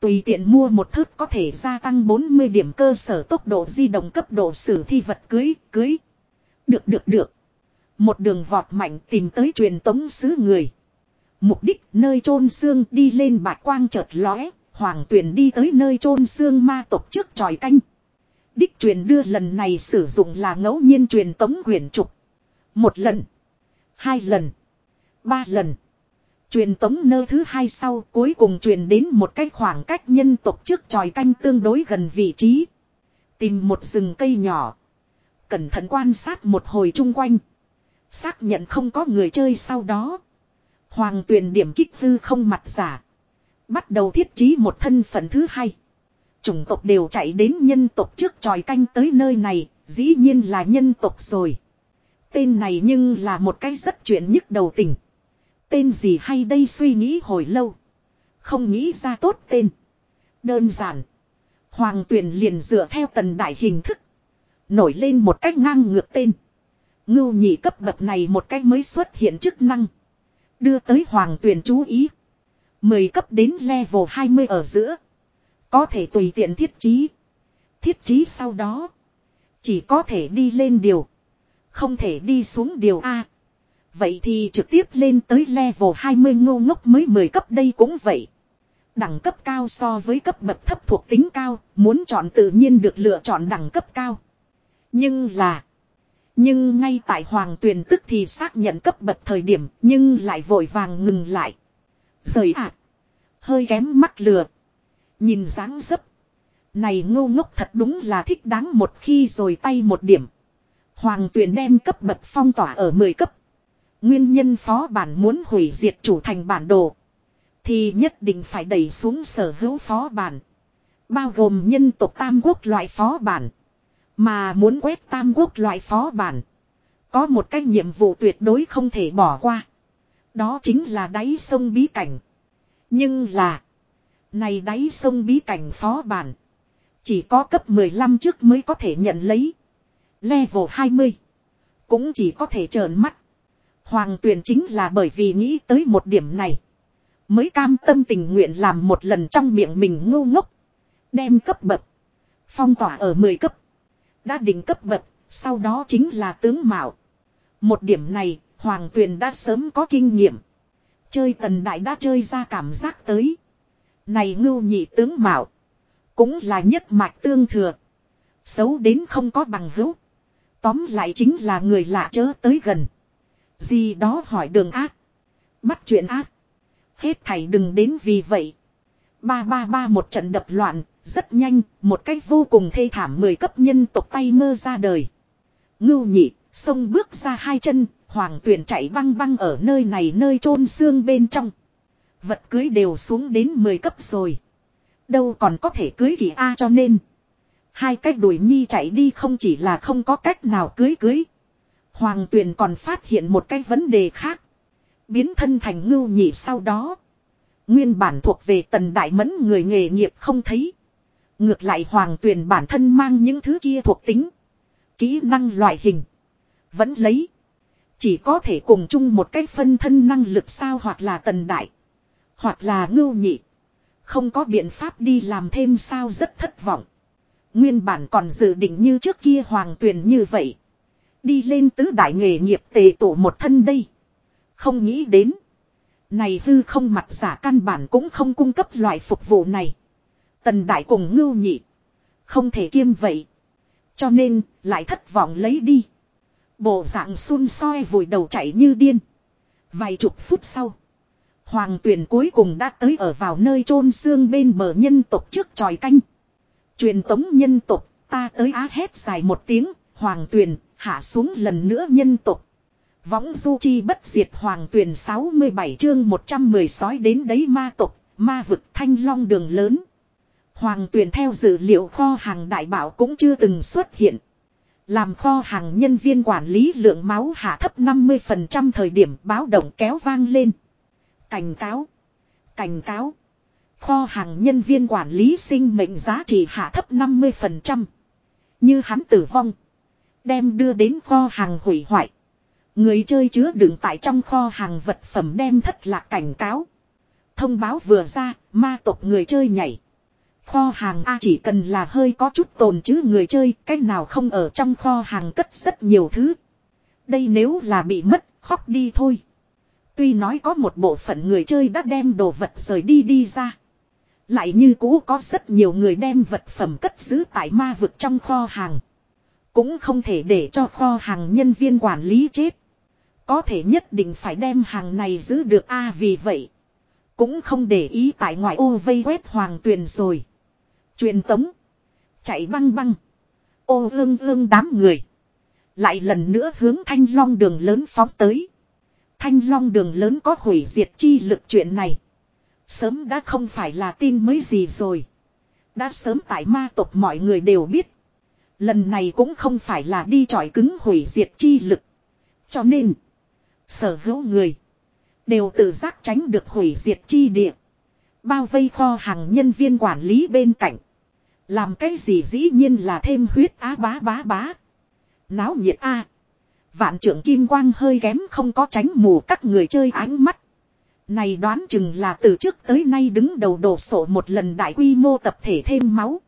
Tùy tiện mua một thước có thể gia tăng 40 điểm cơ sở tốc độ di động cấp độ sử thi vật cưới, cưới. Được được được. Một đường vọt mạnh tìm tới truyền tống sứ người. Mục đích nơi chôn xương đi lên bạc quang chợt lóe, hoàng tuyển đi tới nơi chôn xương ma tộc trước tròi canh. Đích truyền đưa lần này sử dụng là ngẫu nhiên truyền tống quyển trục. Một lần, hai lần, ba lần. Truyền tống nơ thứ hai sau cuối cùng truyền đến một cái khoảng cách nhân tộc trước tròi canh tương đối gần vị trí. Tìm một rừng cây nhỏ. Cẩn thận quan sát một hồi chung quanh. Xác nhận không có người chơi sau đó. Hoàng tuyền điểm kích hư không mặt giả. Bắt đầu thiết trí một thân phận thứ hai. Chủng tộc đều chạy đến nhân tộc trước tròi canh tới nơi này, dĩ nhiên là nhân tộc rồi. Tên này nhưng là một cái rất chuyện nhức đầu tình. Tên gì hay đây suy nghĩ hồi lâu. Không nghĩ ra tốt tên. Đơn giản. Hoàng tuyển liền dựa theo tần đại hình thức. Nổi lên một cách ngang ngược tên. Ngưu nhị cấp bậc này một cách mới xuất hiện chức năng. Đưa tới hoàng tuyển chú ý. 10 cấp đến level 20 ở giữa. Có thể tùy tiện thiết trí. Thiết trí sau đó. Chỉ có thể đi lên điều. Không thể đi xuống điều A. Vậy thì trực tiếp lên tới level 20 ngô ngốc mới 10 cấp đây cũng vậy. Đẳng cấp cao so với cấp bậc thấp thuộc tính cao, muốn chọn tự nhiên được lựa chọn đẳng cấp cao. Nhưng là... Nhưng ngay tại hoàng tuyền tức thì xác nhận cấp bậc thời điểm nhưng lại vội vàng ngừng lại. Rời ạ. hơi kém mắt lừa. Nhìn dáng dấp. Này ngô ngốc thật đúng là thích đáng một khi rồi tay một điểm. Hoàng tuyền đem cấp bậc phong tỏa ở 10 cấp. Nguyên nhân phó bản muốn hủy diệt chủ thành bản đồ. Thì nhất định phải đẩy xuống sở hữu phó bản. Bao gồm nhân tộc tam quốc loại phó bản. Mà muốn quét tam quốc loại phó bản. Có một cái nhiệm vụ tuyệt đối không thể bỏ qua. Đó chính là đáy sông bí cảnh. Nhưng là. Này đáy sông bí cảnh phó bản. Chỉ có cấp 15 trước mới có thể nhận lấy. Level 20. Cũng chỉ có thể trợn mắt. Hoàng tuyền chính là bởi vì nghĩ tới một điểm này. Mới cam tâm tình nguyện làm một lần trong miệng mình ngu ngốc. Đem cấp bậc. Phong tỏa ở 10 cấp. Đã đỉnh cấp bậc, sau đó chính là tướng mạo. Một điểm này, Hoàng tuyền đã sớm có kinh nghiệm. Chơi tần đại đã chơi ra cảm giác tới. Này ngưu nhị tướng mạo. Cũng là nhất mạch tương thừa. Xấu đến không có bằng hữu. Tóm lại chính là người lạ chớ tới gần. Gì đó hỏi đường ác. Bắt chuyện ác. Hết thảy đừng đến vì vậy. Ba ba ba một trận đập loạn, rất nhanh, một cách vô cùng thê thảm mười cấp nhân tộc tay mơ ra đời. Ngưu nhị, sông bước ra hai chân, hoàng tuyển chạy băng băng ở nơi này nơi chôn xương bên trong. Vật cưới đều xuống đến 10 cấp rồi. Đâu còn có thể cưới kỳ A cho nên. Hai cách đuổi nhi chạy đi không chỉ là không có cách nào cưới cưới. Hoàng tuyền còn phát hiện một cái vấn đề khác. Biến thân thành ngưu nhị sau đó. Nguyên bản thuộc về tần đại mẫn người nghề nghiệp không thấy. Ngược lại hoàng tuyền bản thân mang những thứ kia thuộc tính. Kỹ năng loại hình. Vẫn lấy. Chỉ có thể cùng chung một cái phân thân năng lực sao hoặc là tần đại. Hoặc là ngưu nhị. Không có biện pháp đi làm thêm sao rất thất vọng. Nguyên bản còn dự định như trước kia hoàng tuyền như vậy. Đi lên tứ đại nghề nghiệp tề tổ một thân đây. Không nghĩ đến. Này hư không mặt giả căn bản cũng không cung cấp loại phục vụ này. Tần đại cùng ngưu nhị. Không thể kiêm vậy. Cho nên, lại thất vọng lấy đi. Bộ dạng xun soi vùi đầu chạy như điên. Vài chục phút sau. Hoàng tuyển cuối cùng đã tới ở vào nơi chôn xương bên bờ nhân tộc trước tròi canh. Truyền tống nhân tộc, ta tới á hét dài một tiếng, hoàng tuyển, hạ xuống lần nữa nhân tộc. Võng du chi bất diệt hoàng tuyển 67 chương 110 sói đến đấy ma tộc, ma vực thanh long đường lớn. Hoàng tuyển theo dữ liệu kho hàng đại bảo cũng chưa từng xuất hiện. Làm kho hàng nhân viên quản lý lượng máu hạ thấp 50% thời điểm báo động kéo vang lên. Cảnh cáo. Cảnh cáo. Kho hàng nhân viên quản lý sinh mệnh giá trị hạ thấp 50%. Như hắn tử vong. Đem đưa đến kho hàng hủy hoại. Người chơi chứa đựng tại trong kho hàng vật phẩm đem thất lạc cảnh cáo. Thông báo vừa ra, ma tộc người chơi nhảy. Kho hàng A chỉ cần là hơi có chút tồn chứ người chơi, cách nào không ở trong kho hàng cất rất nhiều thứ. Đây nếu là bị mất, khóc đi thôi. Tuy nói có một bộ phận người chơi đã đem đồ vật rời đi đi ra. Lại như cũ có rất nhiều người đem vật phẩm cất giữ tại ma vực trong kho hàng. Cũng không thể để cho kho hàng nhân viên quản lý chết. Có thể nhất định phải đem hàng này giữ được a, vì vậy. Cũng không để ý tại ngoại ô vây quét hoàng tuyền rồi. Truyền tống. Chạy băng băng. Ô, ương ương đám người. Lại lần nữa hướng thanh long đường lớn phóng tới. Thanh long đường lớn có hủy diệt chi lực chuyện này. Sớm đã không phải là tin mới gì rồi. Đã sớm tại ma tộc mọi người đều biết. Lần này cũng không phải là đi tròi cứng hủy diệt chi lực. Cho nên. Sở hữu người. Đều tự giác tránh được hủy diệt chi địa. Bao vây kho hàng nhân viên quản lý bên cạnh. Làm cái gì dĩ nhiên là thêm huyết á bá bá bá. Náo nhiệt a Vạn trưởng kim quang hơi kém không có tránh mù các người chơi ánh mắt. Này đoán chừng là từ trước tới nay đứng đầu đổ sổ một lần đại quy mô tập thể thêm máu.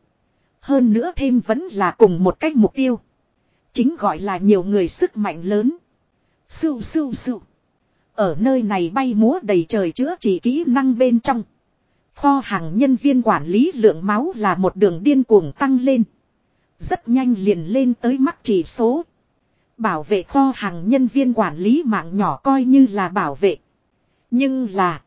Hơn nữa thêm vẫn là cùng một cách mục tiêu. Chính gọi là nhiều người sức mạnh lớn. Sưu sưu sưu. Ở nơi này bay múa đầy trời chữa trị kỹ năng bên trong. Kho hàng nhân viên quản lý lượng máu là một đường điên cuồng tăng lên. Rất nhanh liền lên tới mắc chỉ số. Bảo vệ kho hàng nhân viên quản lý mạng nhỏ coi như là bảo vệ. Nhưng là.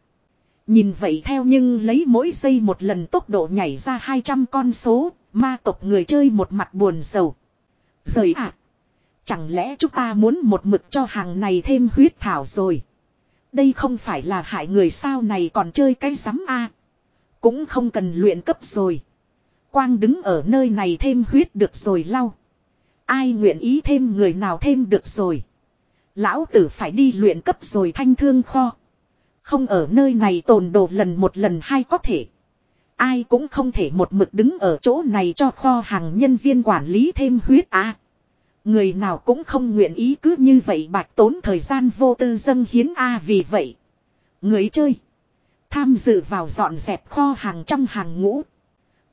Nhìn vậy theo nhưng lấy mỗi giây một lần tốc độ nhảy ra 200 con số. Ma tộc người chơi một mặt buồn sầu. Rời ạ. À, chẳng lẽ chúng ta muốn một mực cho hàng này thêm huyết thảo rồi. Đây không phải là hại người sao này còn chơi cái rắm a Cũng không cần luyện cấp rồi. Quang đứng ở nơi này thêm huyết được rồi lau. Ai nguyện ý thêm người nào thêm được rồi. Lão tử phải đi luyện cấp rồi thanh thương kho. Không ở nơi này tồn đồ lần một lần hai có thể. Ai cũng không thể một mực đứng ở chỗ này cho kho hàng nhân viên quản lý thêm huyết à. Người nào cũng không nguyện ý cứ như vậy bạch tốn thời gian vô tư dâng hiến A vì vậy. Người chơi. Tham dự vào dọn dẹp kho hàng trong hàng ngũ.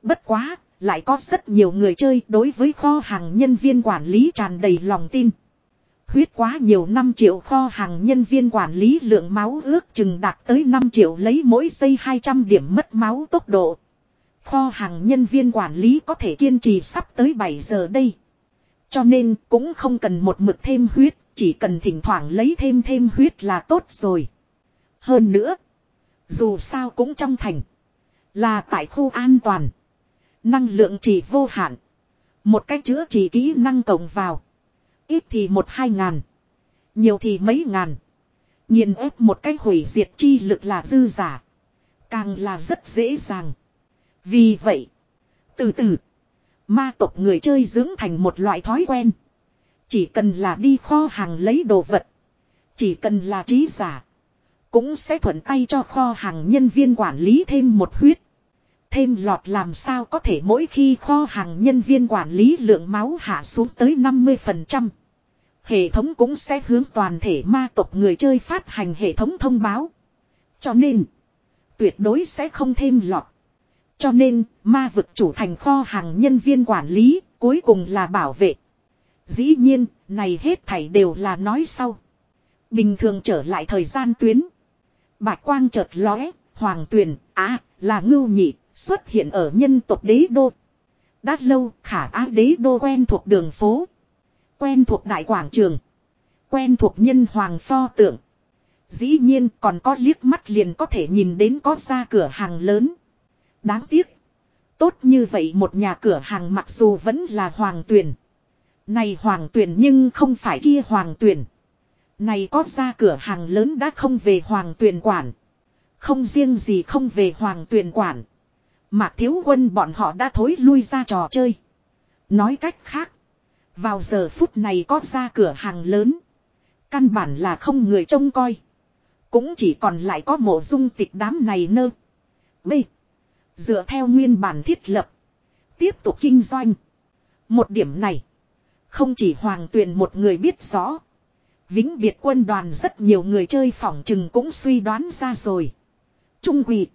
Bất quá, lại có rất nhiều người chơi đối với kho hàng nhân viên quản lý tràn đầy lòng tin. Huyết quá nhiều 5 triệu kho hàng nhân viên quản lý lượng máu ước chừng đạt tới 5 triệu lấy mỗi giây 200 điểm mất máu tốc độ. Kho hàng nhân viên quản lý có thể kiên trì sắp tới 7 giờ đây. Cho nên cũng không cần một mực thêm huyết, chỉ cần thỉnh thoảng lấy thêm thêm huyết là tốt rồi. Hơn nữa, dù sao cũng trong thành, là tại khu an toàn. Năng lượng chỉ vô hạn. Một cách chữa chỉ kỹ năng cộng vào. Ít thì một hai ngàn. Nhiều thì mấy ngàn. Nhìn ép một cách hủy diệt chi lực là dư giả. Càng là rất dễ dàng. Vì vậy. Từ từ. Ma tộc người chơi dưỡng thành một loại thói quen. Chỉ cần là đi kho hàng lấy đồ vật. Chỉ cần là trí giả. Cũng sẽ thuận tay cho kho hàng nhân viên quản lý thêm một huyết. Thêm lọt làm sao có thể mỗi khi kho hàng nhân viên quản lý lượng máu hạ xuống tới 50%. Hệ thống cũng sẽ hướng toàn thể ma tộc người chơi phát hành hệ thống thông báo. Cho nên, tuyệt đối sẽ không thêm lọt. Cho nên, ma vực chủ thành kho hàng nhân viên quản lý, cuối cùng là bảo vệ. Dĩ nhiên, này hết thảy đều là nói sau. Bình thường trở lại thời gian tuyến. Bạch quang chợt lóe, hoàng tuyền, á, là ngưu nhị, xuất hiện ở nhân tộc đế đô. Đã lâu, khả á đế đô quen thuộc đường phố. Quen thuộc đại quảng trường. Quen thuộc nhân hoàng pho tượng. Dĩ nhiên còn có liếc mắt liền có thể nhìn đến có ra cửa hàng lớn. Đáng tiếc. Tốt như vậy một nhà cửa hàng mặc dù vẫn là hoàng tuyển. Này hoàng tuyển nhưng không phải kia hoàng tuyển. Này có ra cửa hàng lớn đã không về hoàng tuyển quản. Không riêng gì không về hoàng tuyển quản. Mạc thiếu quân bọn họ đã thối lui ra trò chơi. Nói cách khác. Vào giờ phút này có ra cửa hàng lớn. Căn bản là không người trông coi. Cũng chỉ còn lại có mộ dung tịch đám này nơ. B. Dựa theo nguyên bản thiết lập. Tiếp tục kinh doanh. Một điểm này. Không chỉ Hoàng Tuyền một người biết rõ. Vĩnh biệt quân đoàn rất nhiều người chơi phỏng chừng cũng suy đoán ra rồi. Trung quỷ.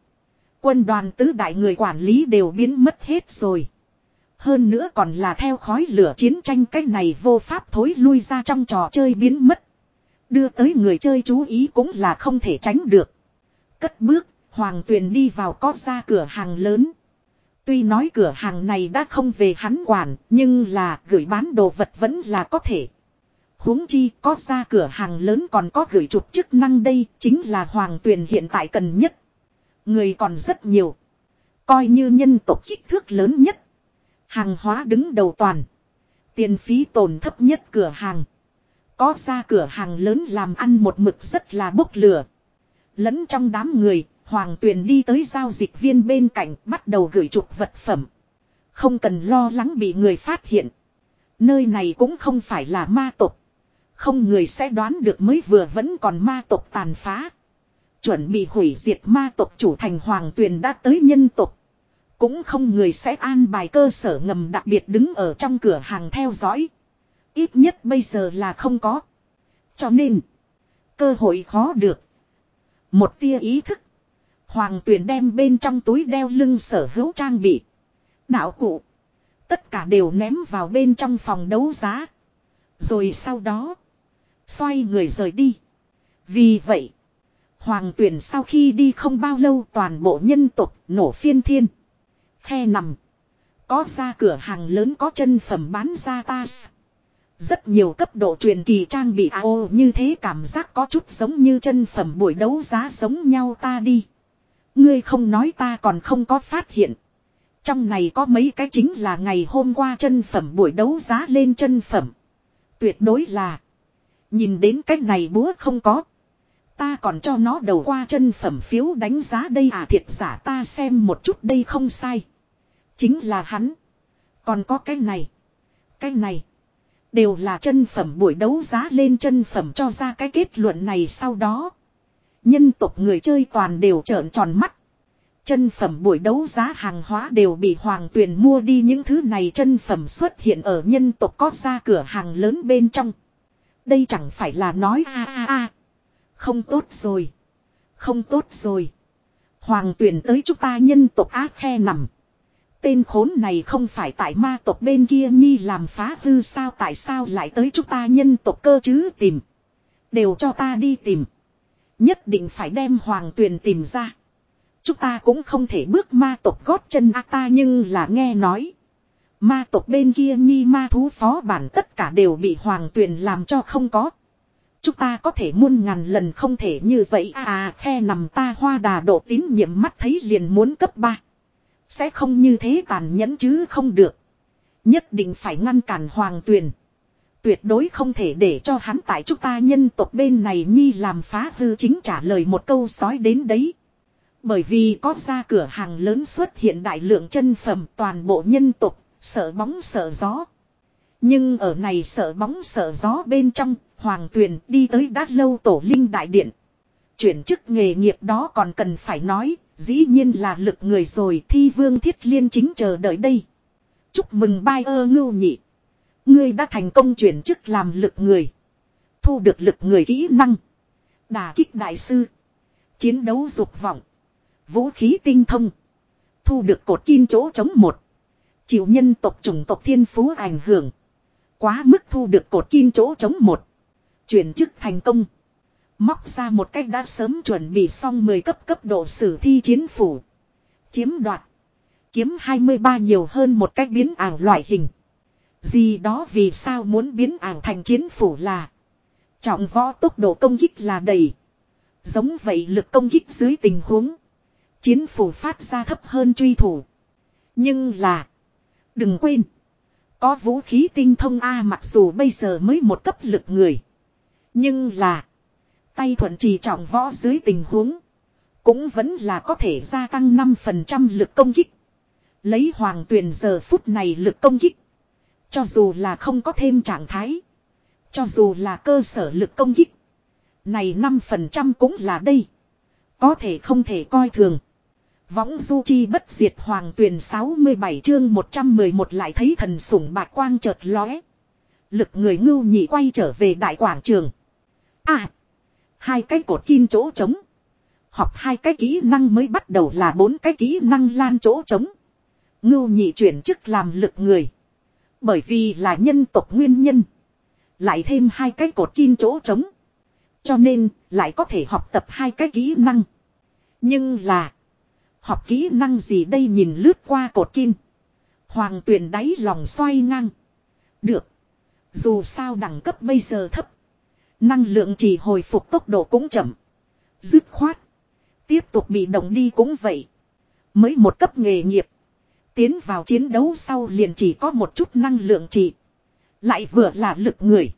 Quân đoàn tứ đại người quản lý đều biến mất hết rồi. Hơn nữa còn là theo khói lửa chiến tranh cái này vô pháp thối lui ra trong trò chơi biến mất. Đưa tới người chơi chú ý cũng là không thể tránh được. Cất bước, Hoàng Tuyền đi vào có ra cửa hàng lớn. Tuy nói cửa hàng này đã không về hắn quản, nhưng là gửi bán đồ vật vẫn là có thể. huống chi có ra cửa hàng lớn còn có gửi chụp chức năng đây, chính là Hoàng Tuyền hiện tại cần nhất. Người còn rất nhiều. Coi như nhân tộc kích thước lớn nhất. Hàng hóa đứng đầu toàn. Tiền phí tồn thấp nhất cửa hàng. Có ra cửa hàng lớn làm ăn một mực rất là bốc lửa. Lẫn trong đám người, Hoàng Tuyền đi tới giao dịch viên bên cạnh bắt đầu gửi chụp vật phẩm. Không cần lo lắng bị người phát hiện. Nơi này cũng không phải là ma tộc. Không người sẽ đoán được mới vừa vẫn còn ma tộc tàn phá. Chuẩn bị hủy diệt ma tộc chủ thành Hoàng Tuyền đã tới nhân tộc. Cũng không người sẽ an bài cơ sở ngầm đặc biệt đứng ở trong cửa hàng theo dõi. Ít nhất bây giờ là không có. Cho nên, cơ hội khó được. Một tia ý thức. Hoàng tuyền đem bên trong túi đeo lưng sở hữu trang bị. Đạo cụ. Tất cả đều ném vào bên trong phòng đấu giá. Rồi sau đó. Xoay người rời đi. Vì vậy. Hoàng tuyển sau khi đi không bao lâu toàn bộ nhân tục nổ phiên thiên. Khe nằm. Có ra cửa hàng lớn có chân phẩm bán ra ta. Rất nhiều cấp độ truyền kỳ trang bị AO như thế cảm giác có chút giống như chân phẩm buổi đấu giá giống nhau ta đi. Ngươi không nói ta còn không có phát hiện. Trong này có mấy cái chính là ngày hôm qua chân phẩm buổi đấu giá lên chân phẩm. Tuyệt đối là. Nhìn đến cách này búa không có. Ta còn cho nó đầu qua chân phẩm phiếu đánh giá đây à thiệt giả, ta xem một chút đây không sai. Chính là hắn. Còn có cái này. Cái này. Đều là chân phẩm buổi đấu giá lên chân phẩm cho ra cái kết luận này sau đó. Nhân tộc người chơi toàn đều trợn tròn mắt. Chân phẩm buổi đấu giá hàng hóa đều bị hoàng tuyền mua đi, những thứ này chân phẩm xuất hiện ở nhân tộc có ra cửa hàng lớn bên trong. Đây chẳng phải là nói, a a a. Không tốt rồi. Không tốt rồi. Hoàng tuyển tới chúng ta nhân tộc ác khe nằm. Tên khốn này không phải tại ma tộc bên kia nhi làm phá hư sao tại sao lại tới chúng ta nhân tộc cơ chứ tìm. Đều cho ta đi tìm. Nhất định phải đem hoàng tuyền tìm ra. Chúng ta cũng không thể bước ma tộc gót chân ác ta nhưng là nghe nói. Ma tộc bên kia nhi ma thú phó bản tất cả đều bị hoàng tuyền làm cho không có. Chúng ta có thể muôn ngàn lần không thể như vậy à, à khe nằm ta hoa đà độ tín nhiệm mắt thấy liền muốn cấp 3. Sẽ không như thế tàn nhẫn chứ không được. Nhất định phải ngăn cản hoàng tuyền. Tuyệt đối không thể để cho hắn tại chúng ta nhân tộc bên này nhi làm phá hư chính trả lời một câu sói đến đấy. Bởi vì có ra cửa hàng lớn xuất hiện đại lượng chân phẩm toàn bộ nhân tộc, sợ bóng sợ gió. Nhưng ở này sợ bóng sợ gió bên trong, Hoàng Tuyền đi tới đát lâu tổ linh đại điện. Chuyển chức nghề nghiệp đó còn cần phải nói, dĩ nhiên là lực người rồi thi vương thiết liên chính chờ đợi đây. Chúc mừng bai ơ ngưu nhị. Ngươi đã thành công chuyển chức làm lực người. Thu được lực người kỹ năng. Đà kích đại sư. Chiến đấu dục vọng. Vũ khí tinh thông. Thu được cột kim chỗ chống một. Chịu nhân tộc chủng tộc thiên phú ảnh hưởng. Quá mức thu được cột kim chỗ chống một. Chuyển chức thành công. Móc ra một cách đã sớm chuẩn bị xong 10 cấp cấp độ sử thi chiến phủ. Chiếm đoạt. Kiếm 23 nhiều hơn một cách biến ảo loại hình. Gì đó vì sao muốn biến ảo thành chiến phủ là. Trọng võ tốc độ công kích là đầy. Giống vậy lực công kích dưới tình huống. Chiến phủ phát ra thấp hơn truy thủ. Nhưng là. Đừng quên. Có vũ khí tinh thông A mặc dù bây giờ mới một cấp lực người. Nhưng là. Tay thuận trì trọng võ dưới tình huống. Cũng vẫn là có thể gia tăng 5% lực công kích. Lấy hoàng tuyền giờ phút này lực công kích. Cho dù là không có thêm trạng thái. Cho dù là cơ sở lực công kích. Này 5% cũng là đây. Có thể không thể coi thường. Võng du chi bất diệt hoàng tuyển 67 chương 111 lại thấy thần sủng bạc quang chợt lóe. Lực người ngưu nhị quay trở về đại quảng trường. À! Hai cái cột kim chỗ trống. Học hai cái kỹ năng mới bắt đầu là bốn cái kỹ năng lan chỗ trống. Ngưu nhị chuyển chức làm lực người. Bởi vì là nhân tộc nguyên nhân. Lại thêm hai cái cột kim chỗ trống. Cho nên, lại có thể học tập hai cái kỹ năng. Nhưng là. Học kỹ năng gì đây nhìn lướt qua cột kim. Hoàng tuyển đáy lòng xoay ngang. Được. Dù sao đẳng cấp bây giờ thấp. Năng lượng chỉ hồi phục tốc độ cũng chậm. Dứt khoát. Tiếp tục bị động đi cũng vậy. Mới một cấp nghề nghiệp. Tiến vào chiến đấu sau liền chỉ có một chút năng lượng trị. Lại vừa là lực người.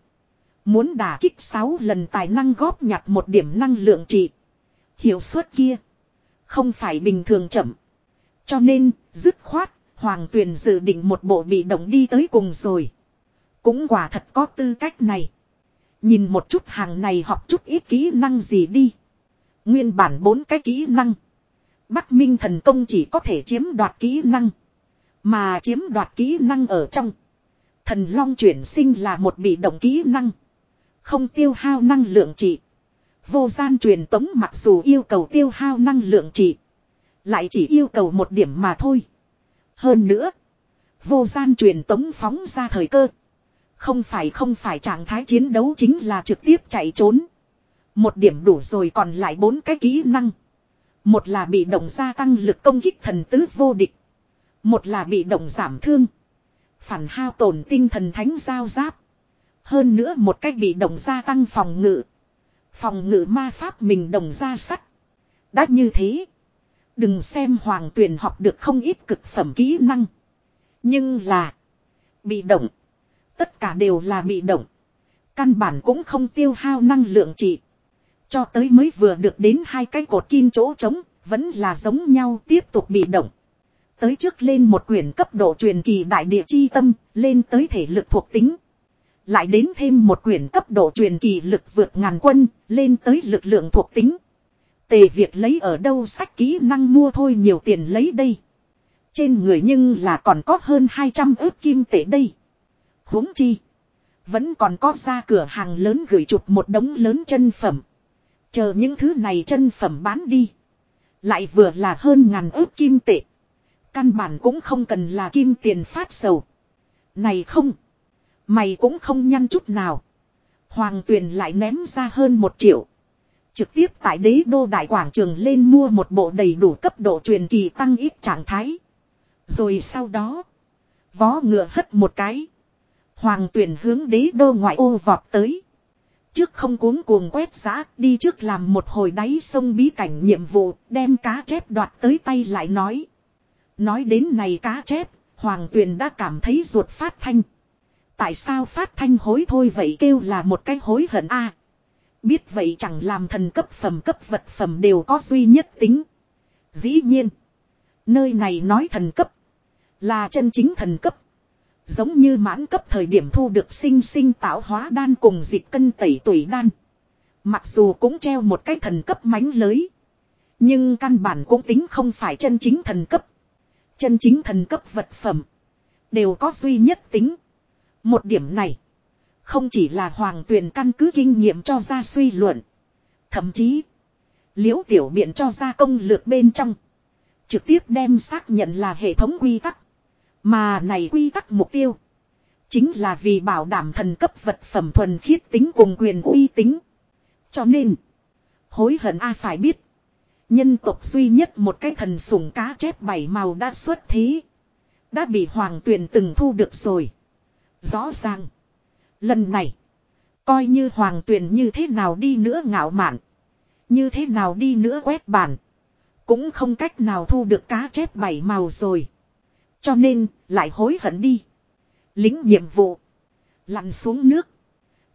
Muốn đả kích 6 lần tài năng góp nhặt một điểm năng lượng trị. Hiệu suất kia. Không phải bình thường chậm. Cho nên, dứt khoát, Hoàng Tuyền dự định một bộ bị động đi tới cùng rồi. Cũng quả thật có tư cách này. Nhìn một chút hàng này học chút ít kỹ năng gì đi. Nguyên bản bốn cái kỹ năng. Bắc Minh thần công chỉ có thể chiếm đoạt kỹ năng. Mà chiếm đoạt kỹ năng ở trong. Thần long chuyển sinh là một bị động kỹ năng. Không tiêu hao năng lượng trị. Vô gian truyền tống mặc dù yêu cầu tiêu hao năng lượng trị. Lại chỉ yêu cầu một điểm mà thôi. Hơn nữa. Vô gian truyền tống phóng ra thời cơ. Không phải không phải, trạng thái chiến đấu chính là trực tiếp chạy trốn. Một điểm đủ rồi, còn lại bốn cái kỹ năng. Một là bị động gia tăng lực công kích thần tứ vô địch. Một là bị động giảm thương. Phản hao tổn tinh thần thánh giao giáp. Hơn nữa một cách bị động gia tăng phòng ngự. Phòng ngự ma pháp mình đồng ra sắt. Đã như thế. Đừng xem hoàng tuyển học được không ít cực phẩm kỹ năng. Nhưng là. Bị động. Tất cả đều là bị động. Căn bản cũng không tiêu hao năng lượng trị. Cho tới mới vừa được đến hai cái cột kim chỗ trống. Vẫn là giống nhau tiếp tục bị động. Tới trước lên một quyển cấp độ truyền kỳ đại địa chi tâm. Lên tới thể lực thuộc tính. Lại đến thêm một quyển cấp độ truyền kỳ lực vượt ngàn quân, lên tới lực lượng thuộc tính. Tề việc lấy ở đâu sách kỹ năng mua thôi nhiều tiền lấy đây. Trên người nhưng là còn có hơn 200 ước kim tệ đây huống chi. Vẫn còn có ra cửa hàng lớn gửi chụp một đống lớn chân phẩm. Chờ những thứ này chân phẩm bán đi. Lại vừa là hơn ngàn ước kim tệ. Căn bản cũng không cần là kim tiền phát sầu. Này không. Mày cũng không nhăn chút nào. Hoàng tuyền lại ném ra hơn một triệu. Trực tiếp tại đế đô đại quảng trường lên mua một bộ đầy đủ cấp độ truyền kỳ tăng ít trạng thái. Rồi sau đó. Vó ngựa hất một cái. Hoàng tuyển hướng đế đô ngoại ô vọt tới. Trước không cuống cuồng quét giá, đi trước làm một hồi đáy sông bí cảnh nhiệm vụ, đem cá chép đoạt tới tay lại nói. Nói đến này cá chép, Hoàng tuyền đã cảm thấy ruột phát thanh. Tại sao phát thanh hối thôi vậy kêu là một cái hối hận a Biết vậy chẳng làm thần cấp phẩm cấp vật phẩm đều có duy nhất tính. Dĩ nhiên. Nơi này nói thần cấp. Là chân chính thần cấp. Giống như mãn cấp thời điểm thu được sinh sinh tạo hóa đan cùng dịch cân tẩy tuổi đan. Mặc dù cũng treo một cái thần cấp mánh lới. Nhưng căn bản cũng tính không phải chân chính thần cấp. Chân chính thần cấp vật phẩm. Đều có duy nhất tính. Một điểm này. Không chỉ là hoàng tuyền căn cứ kinh nghiệm cho ra suy luận. Thậm chí. Liễu tiểu biện cho ra công lược bên trong. Trực tiếp đem xác nhận là hệ thống quy tắc. Mà này quy tắc mục tiêu. Chính là vì bảo đảm thần cấp vật phẩm thuần khiết tính cùng quyền uy tính. Cho nên. Hối hận a phải biết. Nhân tộc duy nhất một cái thần sủng cá chép bảy màu đã xuất thế. Đã bị hoàng tuyền từng thu được rồi. Rõ ràng. Lần này. Coi như hoàng tuyền như thế nào đi nữa ngạo mạn. Như thế nào đi nữa quét bản Cũng không cách nào thu được cá chép bảy màu rồi. Cho nên, lại hối hận đi. Lính nhiệm vụ. Lặn xuống nước.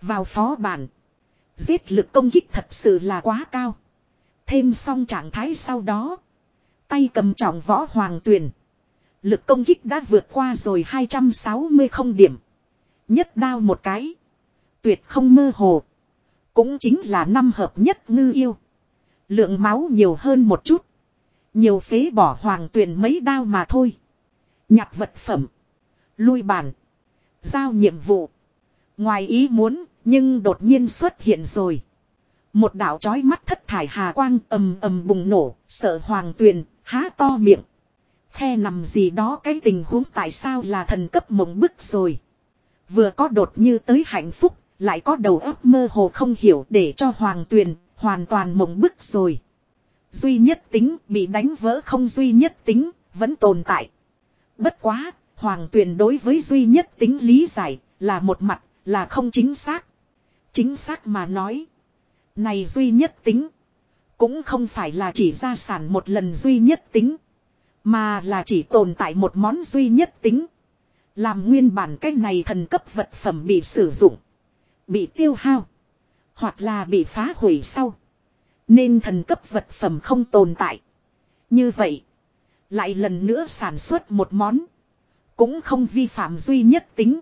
Vào phó bản. Giết lực công kích thật sự là quá cao. Thêm xong trạng thái sau đó. Tay cầm trọng võ hoàng tuyền. Lực công kích đã vượt qua rồi 260 không điểm. Nhất đao một cái. Tuyệt không mơ hồ. Cũng chính là năm hợp nhất ngư yêu. Lượng máu nhiều hơn một chút. Nhiều phế bỏ hoàng tuyền mấy đao mà thôi. Nhặt vật phẩm. Lui bàn, Giao nhiệm vụ. Ngoài ý muốn, nhưng đột nhiên xuất hiện rồi. Một đạo chói mắt thất thải hà quang ầm ầm bùng nổ, sợ hoàng tuyền, há to miệng. Khe nằm gì đó cái tình huống tại sao là thần cấp mộng bức rồi. Vừa có đột như tới hạnh phúc, lại có đầu óc mơ hồ không hiểu để cho hoàng tuyền, hoàn toàn mộng bức rồi. Duy nhất tính bị đánh vỡ không duy nhất tính, vẫn tồn tại. Bất quá, hoàng tuyền đối với duy nhất tính lý giải, là một mặt, là không chính xác. Chính xác mà nói. Này duy nhất tính. Cũng không phải là chỉ ra sản một lần duy nhất tính. Mà là chỉ tồn tại một món duy nhất tính. Làm nguyên bản cái này thần cấp vật phẩm bị sử dụng. Bị tiêu hao. Hoặc là bị phá hủy sau. Nên thần cấp vật phẩm không tồn tại. Như vậy. Lại lần nữa sản xuất một món. Cũng không vi phạm duy nhất tính.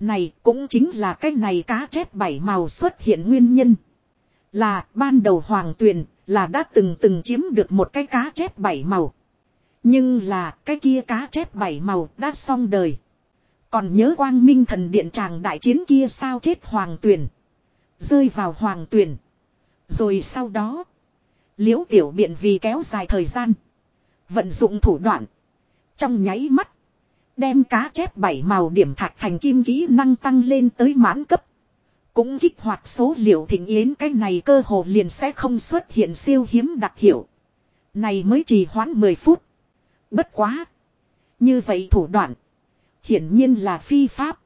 Này, cũng chính là cái này cá chép bảy màu xuất hiện nguyên nhân. Là, ban đầu hoàng tuyền, là đã từng từng chiếm được một cái cá chép bảy màu. Nhưng là, cái kia cá chép bảy màu đã xong đời. Còn nhớ quang minh thần điện tràng đại chiến kia sao chết hoàng tuyền Rơi vào hoàng tuyền Rồi sau đó. Liễu tiểu biện vì kéo dài thời gian. Vận dụng thủ đoạn. Trong nháy mắt. Đem cá chép bảy màu điểm thạch thành kim kỹ năng tăng lên tới mãn cấp. Cũng kích hoạt số liệu thịnh yến, cái này cơ hồ liền sẽ không xuất hiện siêu hiếm đặc hiệu. Này mới chỉ hoãn 10 phút. Bất quá. Như vậy thủ đoạn. Hiển nhiên là phi pháp.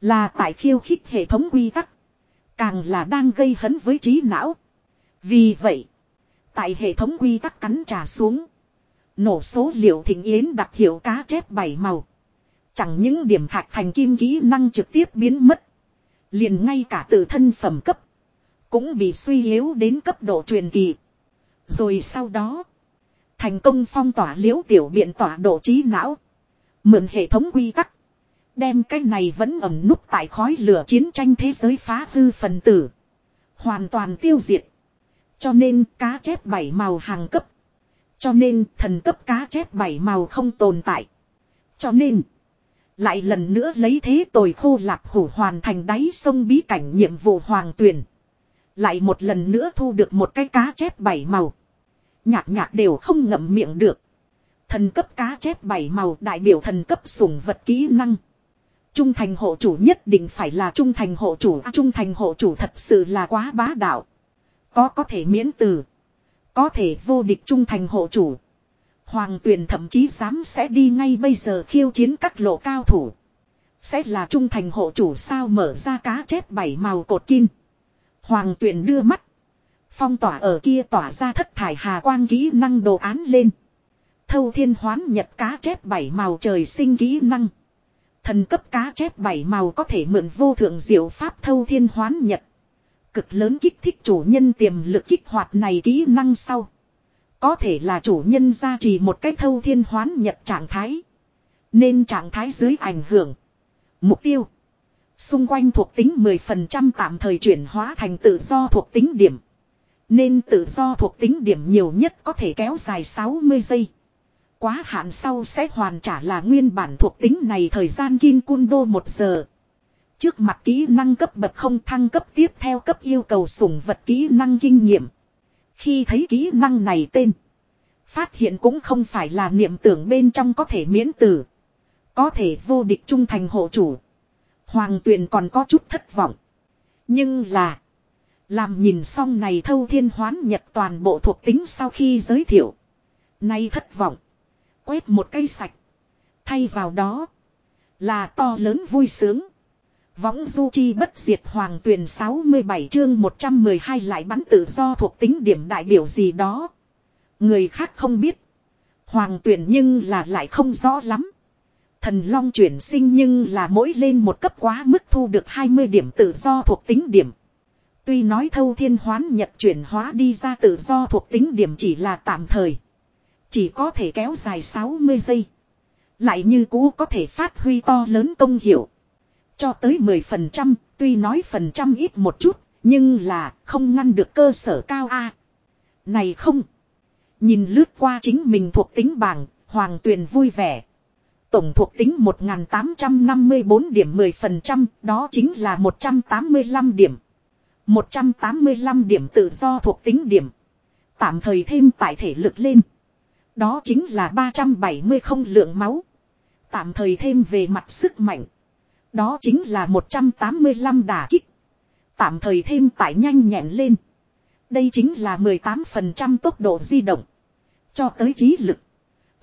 Là tại khiêu khích hệ thống quy tắc. Càng là đang gây hấn với trí não. Vì vậy. Tại hệ thống quy tắc cắn trà xuống. Nổ số liệu thịnh yến đặc hiệu cá chép bảy màu. Chẳng những điểm thạch thành kim kỹ năng trực tiếp biến mất. Liền ngay cả tự thân phẩm cấp. Cũng bị suy yếu đến cấp độ truyền kỳ. Rồi sau đó. Thành công phong tỏa liễu tiểu biện tỏa độ trí não. Mượn hệ thống quy tắc. Đem cái này vẫn ẩm núp tại khói lửa chiến tranh thế giới phá hư phần tử. Hoàn toàn tiêu diệt. Cho nên cá chép bảy màu hàng cấp. Cho nên thần cấp cá chép bảy màu không tồn tại. Cho nên. Lại lần nữa lấy thế tồi khô lạp hủ hoàn thành đáy sông bí cảnh nhiệm vụ hoàng tuyển. Lại một lần nữa thu được một cái cá chép bảy màu. Nhạc nhạc đều không ngậm miệng được. Thần cấp cá chép bảy màu đại biểu thần cấp sủng vật kỹ năng. Trung thành hộ chủ nhất định phải là trung thành hộ chủ. À, trung thành hộ chủ thật sự là quá bá đạo. Có có thể miễn từ. Có thể vô địch trung thành hộ chủ. Hoàng tuyền thậm chí dám sẽ đi ngay bây giờ khiêu chiến các lộ cao thủ. Sẽ là trung thành hộ chủ sao mở ra cá chép bảy màu cột kim. Hoàng tuyền đưa mắt. Phong tỏa ở kia tỏa ra thất thải hà quang kỹ năng đồ án lên. Thâu thiên hoán nhật cá chép bảy màu trời sinh kỹ năng. Thần cấp cá chép bảy màu có thể mượn vô thượng diệu pháp thâu thiên hoán nhật. Cực lớn kích thích chủ nhân tiềm lực kích hoạt này kỹ năng sau. Có thể là chủ nhân ra chỉ một cái thâu thiên hoán nhật trạng thái. Nên trạng thái dưới ảnh hưởng. Mục tiêu. Xung quanh thuộc tính 10% tạm thời chuyển hóa thành tự do thuộc tính điểm. Nên tự do thuộc tính điểm nhiều nhất có thể kéo dài 60 giây. Quá hạn sau sẽ hoàn trả là nguyên bản thuộc tính này thời gian Kim Cun Đô 1 giờ. Trước mặt kỹ năng cấp bậc không thăng cấp tiếp theo cấp yêu cầu sủng vật kỹ năng kinh nghiệm. Khi thấy kỹ năng này tên. Phát hiện cũng không phải là niệm tưởng bên trong có thể miễn tử. Có thể vô địch trung thành hộ chủ. Hoàng tuyền còn có chút thất vọng. Nhưng là. Làm nhìn xong này thâu thiên hoán nhật toàn bộ thuộc tính sau khi giới thiệu. Nay thất vọng. Quét một cây sạch. Thay vào đó. Là to lớn vui sướng. Võng du chi bất diệt hoàng tuyển 67 chương 112 lại bắn tự do thuộc tính điểm đại biểu gì đó. Người khác không biết. Hoàng tuyển nhưng là lại không rõ lắm. Thần long chuyển sinh nhưng là mỗi lên một cấp quá mức thu được 20 điểm tự do thuộc tính điểm. Tuy nói thâu thiên hoán nhật chuyển hóa đi ra tự do thuộc tính điểm chỉ là tạm thời. Chỉ có thể kéo dài 60 giây. Lại như cũ có thể phát huy to lớn công hiệu. Cho tới 10%, tuy nói phần trăm ít một chút, nhưng là không ngăn được cơ sở cao A. Này không. Nhìn lướt qua chính mình thuộc tính bảng, Hoàng Tuyền vui vẻ. Tổng thuộc tính 1854 điểm 10%, đó chính là 185 điểm. 185 điểm tự do thuộc tính điểm. Tạm thời thêm tại thể lực lên. Đó chính là 370 không lượng máu. Tạm thời thêm về mặt sức mạnh. Đó chính là 185 đả kích. Tạm thời thêm tải nhanh nhẹn lên. Đây chính là 18% tốc độ di động. Cho tới trí lực.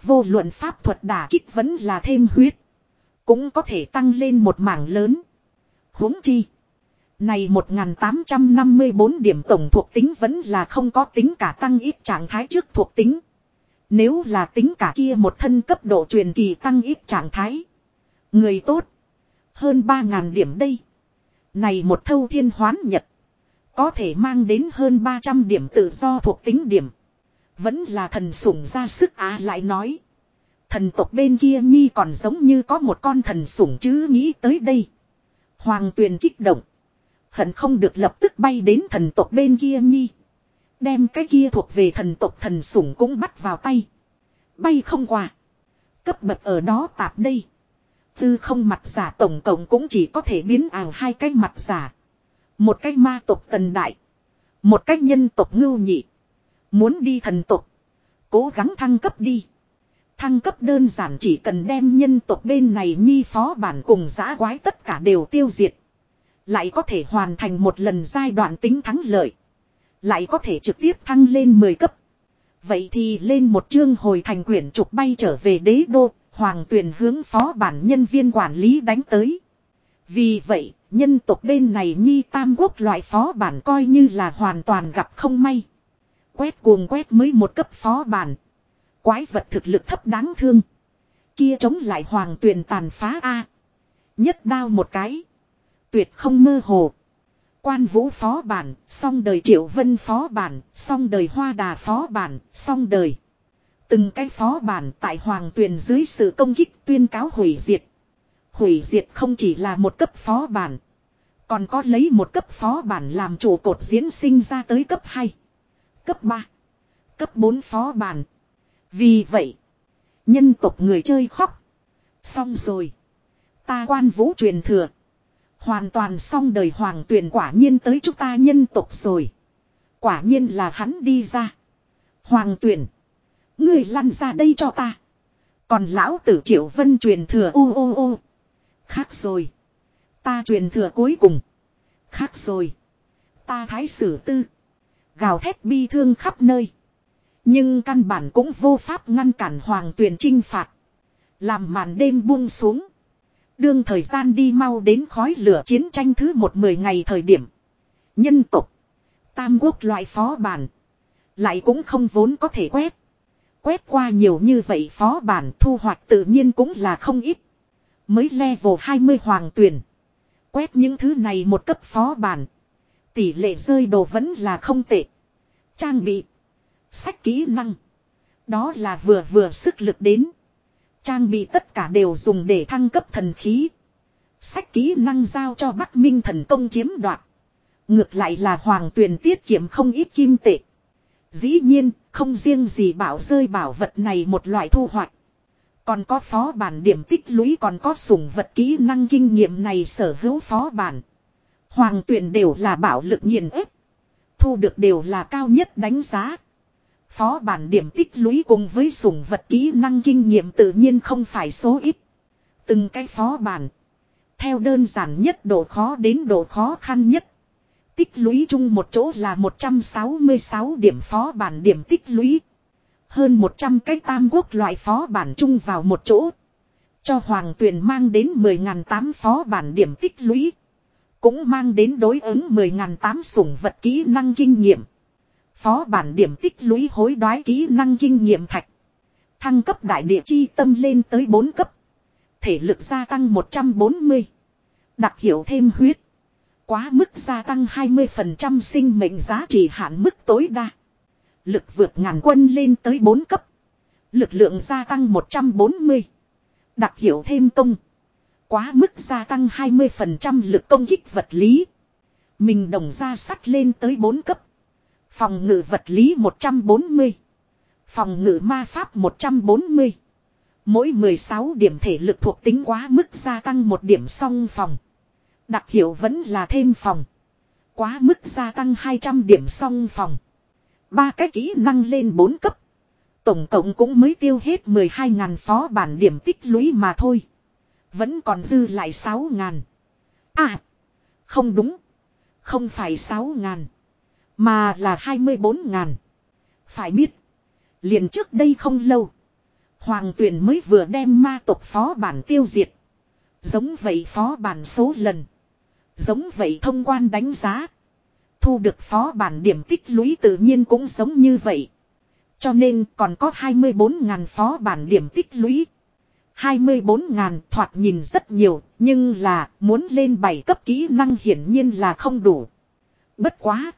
Vô luận pháp thuật đả kích vẫn là thêm huyết. Cũng có thể tăng lên một mảng lớn. huống chi. Này 1854 điểm tổng thuộc tính vẫn là không có tính cả tăng ít trạng thái trước thuộc tính. Nếu là tính cả kia một thân cấp độ truyền kỳ tăng ít trạng thái. Người tốt. Hơn 3.000 điểm đây. Này một thâu thiên hoán nhật. Có thể mang đến hơn 300 điểm tự do thuộc tính điểm. Vẫn là thần sủng ra sức á lại nói. Thần tộc bên kia nhi còn giống như có một con thần sủng chứ nghĩ tới đây. Hoàng tuyền kích động. Hận không được lập tức bay đến thần tộc bên kia nhi. Đem cái kia thuộc về thần tộc thần sủng cũng bắt vào tay. Bay không qua. Cấp bậc ở đó tạp đây. Tư không mặt giả tổng cộng cũng chỉ có thể biến ảo hai cái mặt giả. Một cái ma tộc tần đại. Một cái nhân tộc ngưu nhị. Muốn đi thần tộc. Cố gắng thăng cấp đi. Thăng cấp đơn giản chỉ cần đem nhân tộc bên này nhi phó bản cùng giã quái tất cả đều tiêu diệt. Lại có thể hoàn thành một lần giai đoạn tính thắng lợi. Lại có thể trực tiếp thăng lên 10 cấp. Vậy thì lên một chương hồi thành quyển trục bay trở về đế đô, hoàng Tuyền hướng phó bản nhân viên quản lý đánh tới. Vì vậy, nhân tộc bên này nhi tam quốc loại phó bản coi như là hoàn toàn gặp không may. Quét cuồng quét mới một cấp phó bản. Quái vật thực lực thấp đáng thương. Kia chống lại hoàng Tuyền tàn phá A. Nhất đao một cái. Tuyệt không mơ hồ. Quan vũ phó bản, song đời triệu vân phó bản, song đời hoa đà phó bản, song đời. Từng cái phó bản tại hoàng tuyền dưới sự công kích tuyên cáo hủy diệt. Hủy diệt không chỉ là một cấp phó bản. Còn có lấy một cấp phó bản làm chủ cột diễn sinh ra tới cấp 2. Cấp 3. Cấp 4 phó bản. Vì vậy. Nhân tộc người chơi khóc. Xong rồi. Ta quan vũ truyền thừa. Hoàn toàn xong đời hoàng tuyển quả nhiên tới chúng ta nhân tộc rồi. Quả nhiên là hắn đi ra. Hoàng tuyển. Người lăn ra đây cho ta. Còn lão tử triệu vân truyền thừa ô ô ô. Khác rồi. Ta truyền thừa cuối cùng. Khác rồi. Ta thái sử tư. Gào thét bi thương khắp nơi. Nhưng căn bản cũng vô pháp ngăn cản hoàng tuyển trinh phạt. Làm màn đêm buông xuống. Đương thời gian đi mau đến khói lửa chiến tranh thứ một mười ngày thời điểm. Nhân tục. Tam quốc loại phó bản. Lại cũng không vốn có thể quét. Quét qua nhiều như vậy phó bản thu hoạch tự nhiên cũng là không ít. Mới level 20 hoàng tuyển. Quét những thứ này một cấp phó bản. Tỷ lệ rơi đồ vẫn là không tệ. Trang bị. Sách kỹ năng. Đó là vừa vừa sức lực đến. Trang bị tất cả đều dùng để thăng cấp thần khí. Sách kỹ năng giao cho Bắc Minh thần công chiếm đoạt. Ngược lại là hoàng tuyền tiết kiệm không ít kim tệ. Dĩ nhiên, không riêng gì bảo rơi bảo vật này một loại thu hoạch. Còn có phó bản điểm tích lũy còn có sủng vật kỹ năng kinh nghiệm này sở hữu phó bản. Hoàng tuyển đều là bảo lực nhiên ếp. Thu được đều là cao nhất đánh giá. Phó bản điểm tích lũy cùng với sủng vật kỹ năng kinh nghiệm tự nhiên không phải số ít. Từng cái phó bản. Theo đơn giản nhất độ khó đến độ khó khăn nhất. Tích lũy chung một chỗ là 166 điểm phó bản điểm tích lũy. Hơn 100 cái tam quốc loại phó bản chung vào một chỗ. Cho Hoàng Tuyền mang đến 10.008 phó bản điểm tích lũy. Cũng mang đến đối ứng 10.008 sủng vật kỹ năng kinh nghiệm. Phó bản điểm tích lũy hối đoái kỹ năng kinh nghiệm thạch. Thăng cấp đại địa chi tâm lên tới 4 cấp. Thể lực gia tăng 140. Đặc hiệu thêm huyết. Quá mức gia tăng 20% sinh mệnh giá trị hạn mức tối đa. Lực vượt ngàn quân lên tới 4 cấp. Lực lượng gia tăng 140. Đặc hiệu thêm công. Quá mức gia tăng 20% lực công kích vật lý. Mình đồng ra sắt lên tới 4 cấp. Phòng ngự vật lý 140. Phòng ngự ma pháp 140. Mỗi 16 điểm thể lực thuộc tính quá mức gia tăng một điểm song phòng. Đặc hiệu vẫn là thêm phòng. Quá mức gia tăng 200 điểm song phòng. Ba cái kỹ năng lên 4 cấp. Tổng cộng cũng mới tiêu hết 12.000 phó bản điểm tích lũy mà thôi. Vẫn còn dư lại 6.000. À. Không đúng. Không phải 6.000. Mà là 24.000. Phải biết. Liền trước đây không lâu. Hoàng tuyển mới vừa đem ma tộc phó bản tiêu diệt. Giống vậy phó bản số lần. Giống vậy thông quan đánh giá. Thu được phó bản điểm tích lũy tự nhiên cũng giống như vậy. Cho nên còn có 24.000 phó bản điểm tích lũy. 24.000 thoạt nhìn rất nhiều, nhưng là muốn lên 7 cấp kỹ năng hiển nhiên là không đủ. Bất quá.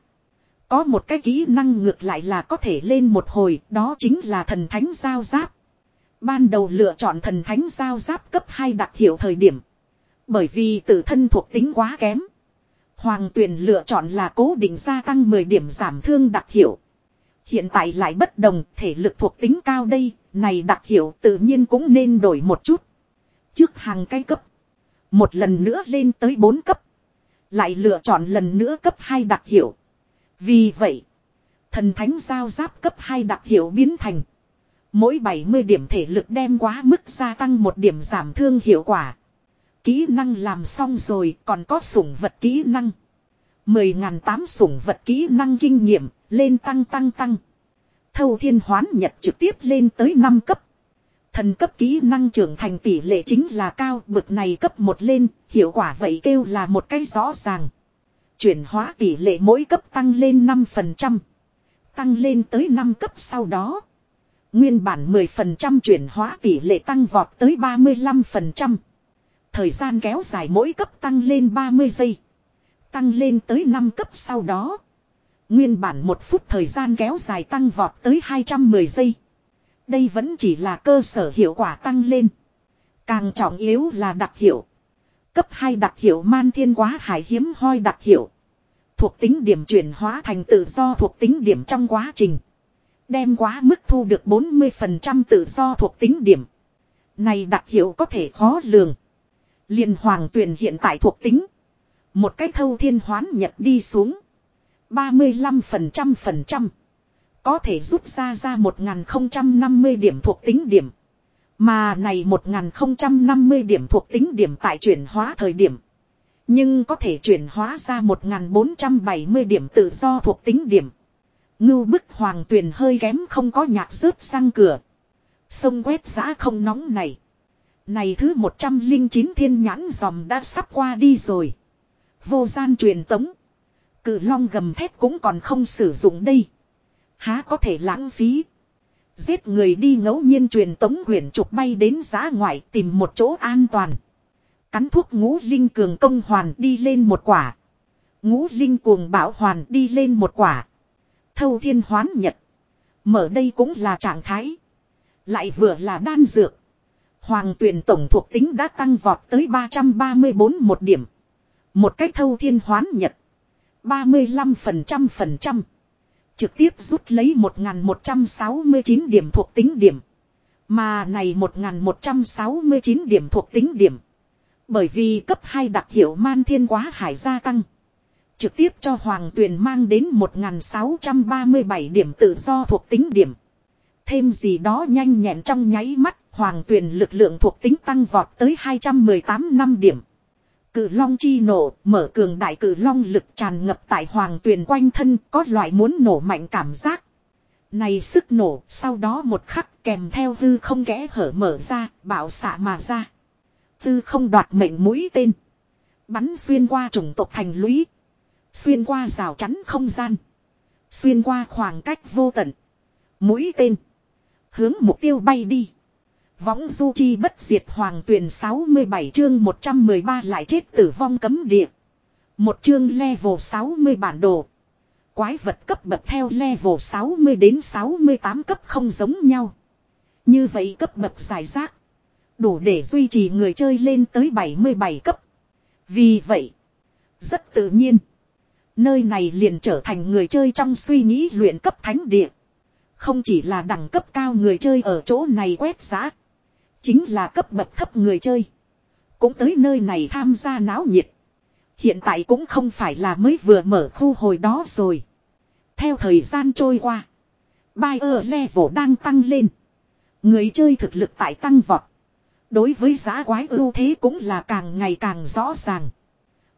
Có một cái kỹ năng ngược lại là có thể lên một hồi, đó chính là thần thánh giao giáp. Ban đầu lựa chọn thần thánh giao giáp cấp 2 đặc hiệu thời điểm. Bởi vì tự thân thuộc tính quá kém. Hoàng tuyển lựa chọn là cố định gia tăng 10 điểm giảm thương đặc hiệu. Hiện tại lại bất đồng, thể lực thuộc tính cao đây, này đặc hiệu tự nhiên cũng nên đổi một chút. Trước hàng cái cấp. Một lần nữa lên tới 4 cấp. Lại lựa chọn lần nữa cấp 2 đặc hiệu. Vì vậy, thần thánh giao giáp cấp 2 đặc hiệu biến thành. Mỗi 70 điểm thể lực đem quá mức gia tăng một điểm giảm thương hiệu quả. Kỹ năng làm xong rồi còn có sủng vật kỹ năng. 10.008 sủng vật kỹ năng kinh nghiệm, lên tăng tăng tăng. Thâu thiên hoán nhật trực tiếp lên tới 5 cấp. Thần cấp kỹ năng trưởng thành tỷ lệ chính là cao bực này cấp một lên, hiệu quả vậy kêu là một cái rõ ràng. Chuyển hóa tỷ lệ mỗi cấp tăng lên 5%. Tăng lên tới 5 cấp sau đó. Nguyên bản 10% chuyển hóa tỷ lệ tăng vọt tới 35%. Thời gian kéo dài mỗi cấp tăng lên 30 giây. Tăng lên tới 5 cấp sau đó. Nguyên bản 1 phút thời gian kéo dài tăng vọt tới 210 giây. Đây vẫn chỉ là cơ sở hiệu quả tăng lên. Càng trọng yếu là đặc hiệu. Cấp 2 đặc hiệu man thiên quá hải hiếm hoi đặc hiệu. Thuộc tính điểm chuyển hóa thành tự do thuộc tính điểm trong quá trình. Đem quá mức thu được 40% tự do thuộc tính điểm. Này đặc hiệu có thể khó lường. Liên hoàng tuyển hiện tại thuộc tính. Một cái thâu thiên hoán nhật đi xuống. 35% phần trăm. Có thể rút ra ra 1050 điểm thuộc tính điểm. Mà này 1050 điểm thuộc tính điểm tại chuyển hóa thời điểm. Nhưng có thể chuyển hóa ra 1470 điểm tự do thuộc tính điểm. Ngưu bức hoàng tuyền hơi kém không có nhạc rớt sang cửa. Sông quét giã không nóng này. Này thứ 109 thiên nhãn dòng đã sắp qua đi rồi. Vô gian truyền tống. Cự long gầm thép cũng còn không sử dụng đây. Há có thể lãng phí. Giết người đi ngẫu nhiên truyền tống quyển trục bay đến giá ngoại tìm một chỗ an toàn. Cắn thuốc ngũ linh cường công hoàn đi lên một quả. Ngũ linh cuồng bảo hoàn đi lên một quả. Thâu thiên hoán nhật. Mở đây cũng là trạng thái. Lại vừa là đan dược. Hoàng tuyển tổng thuộc tính đã tăng vọt tới 334 một điểm. Một cách thâu thiên hoán nhật. 35% phần trăm. Trực tiếp rút lấy 1169 điểm thuộc tính điểm. Mà này 1169 điểm thuộc tính điểm. Bởi vì cấp 2 đặc hiệu man thiên quá hải gia tăng. Trực tiếp cho Hoàng Tuyền mang đến 1637 điểm tự do thuộc tính điểm. Thêm gì đó nhanh nhẹn trong nháy mắt, Hoàng Tuyền lực lượng thuộc tính tăng vọt tới 218 năm điểm. Cử long chi nổ, mở cường đại cử long lực tràn ngập tại Hoàng Tuyền quanh thân, có loại muốn nổ mạnh cảm giác. Này sức nổ, sau đó một khắc kèm theo hư không kẽ hở mở ra, bảo xạ mà ra. Tư không đoạt mệnh mũi tên. Bắn xuyên qua chủng tộc thành lũy. Xuyên qua rào chắn không gian. Xuyên qua khoảng cách vô tận. Mũi tên. Hướng mục tiêu bay đi. Võng du chi bất diệt hoàng tuyển 67 chương 113 lại chết tử vong cấm địa. Một chương level 60 bản đồ. Quái vật cấp bậc theo level 60 đến 68 cấp không giống nhau. Như vậy cấp bậc giải rác. Đủ để duy trì người chơi lên tới 77 cấp. Vì vậy, rất tự nhiên. Nơi này liền trở thành người chơi trong suy nghĩ luyện cấp thánh địa. Không chỉ là đẳng cấp cao người chơi ở chỗ này quét giá. Chính là cấp bậc thấp người chơi. Cũng tới nơi này tham gia náo nhiệt. Hiện tại cũng không phải là mới vừa mở khu hồi đó rồi. Theo thời gian trôi qua. Buyer level đang tăng lên. Người chơi thực lực tại tăng vọt. Đối với giá quái ưu thế cũng là càng ngày càng rõ ràng.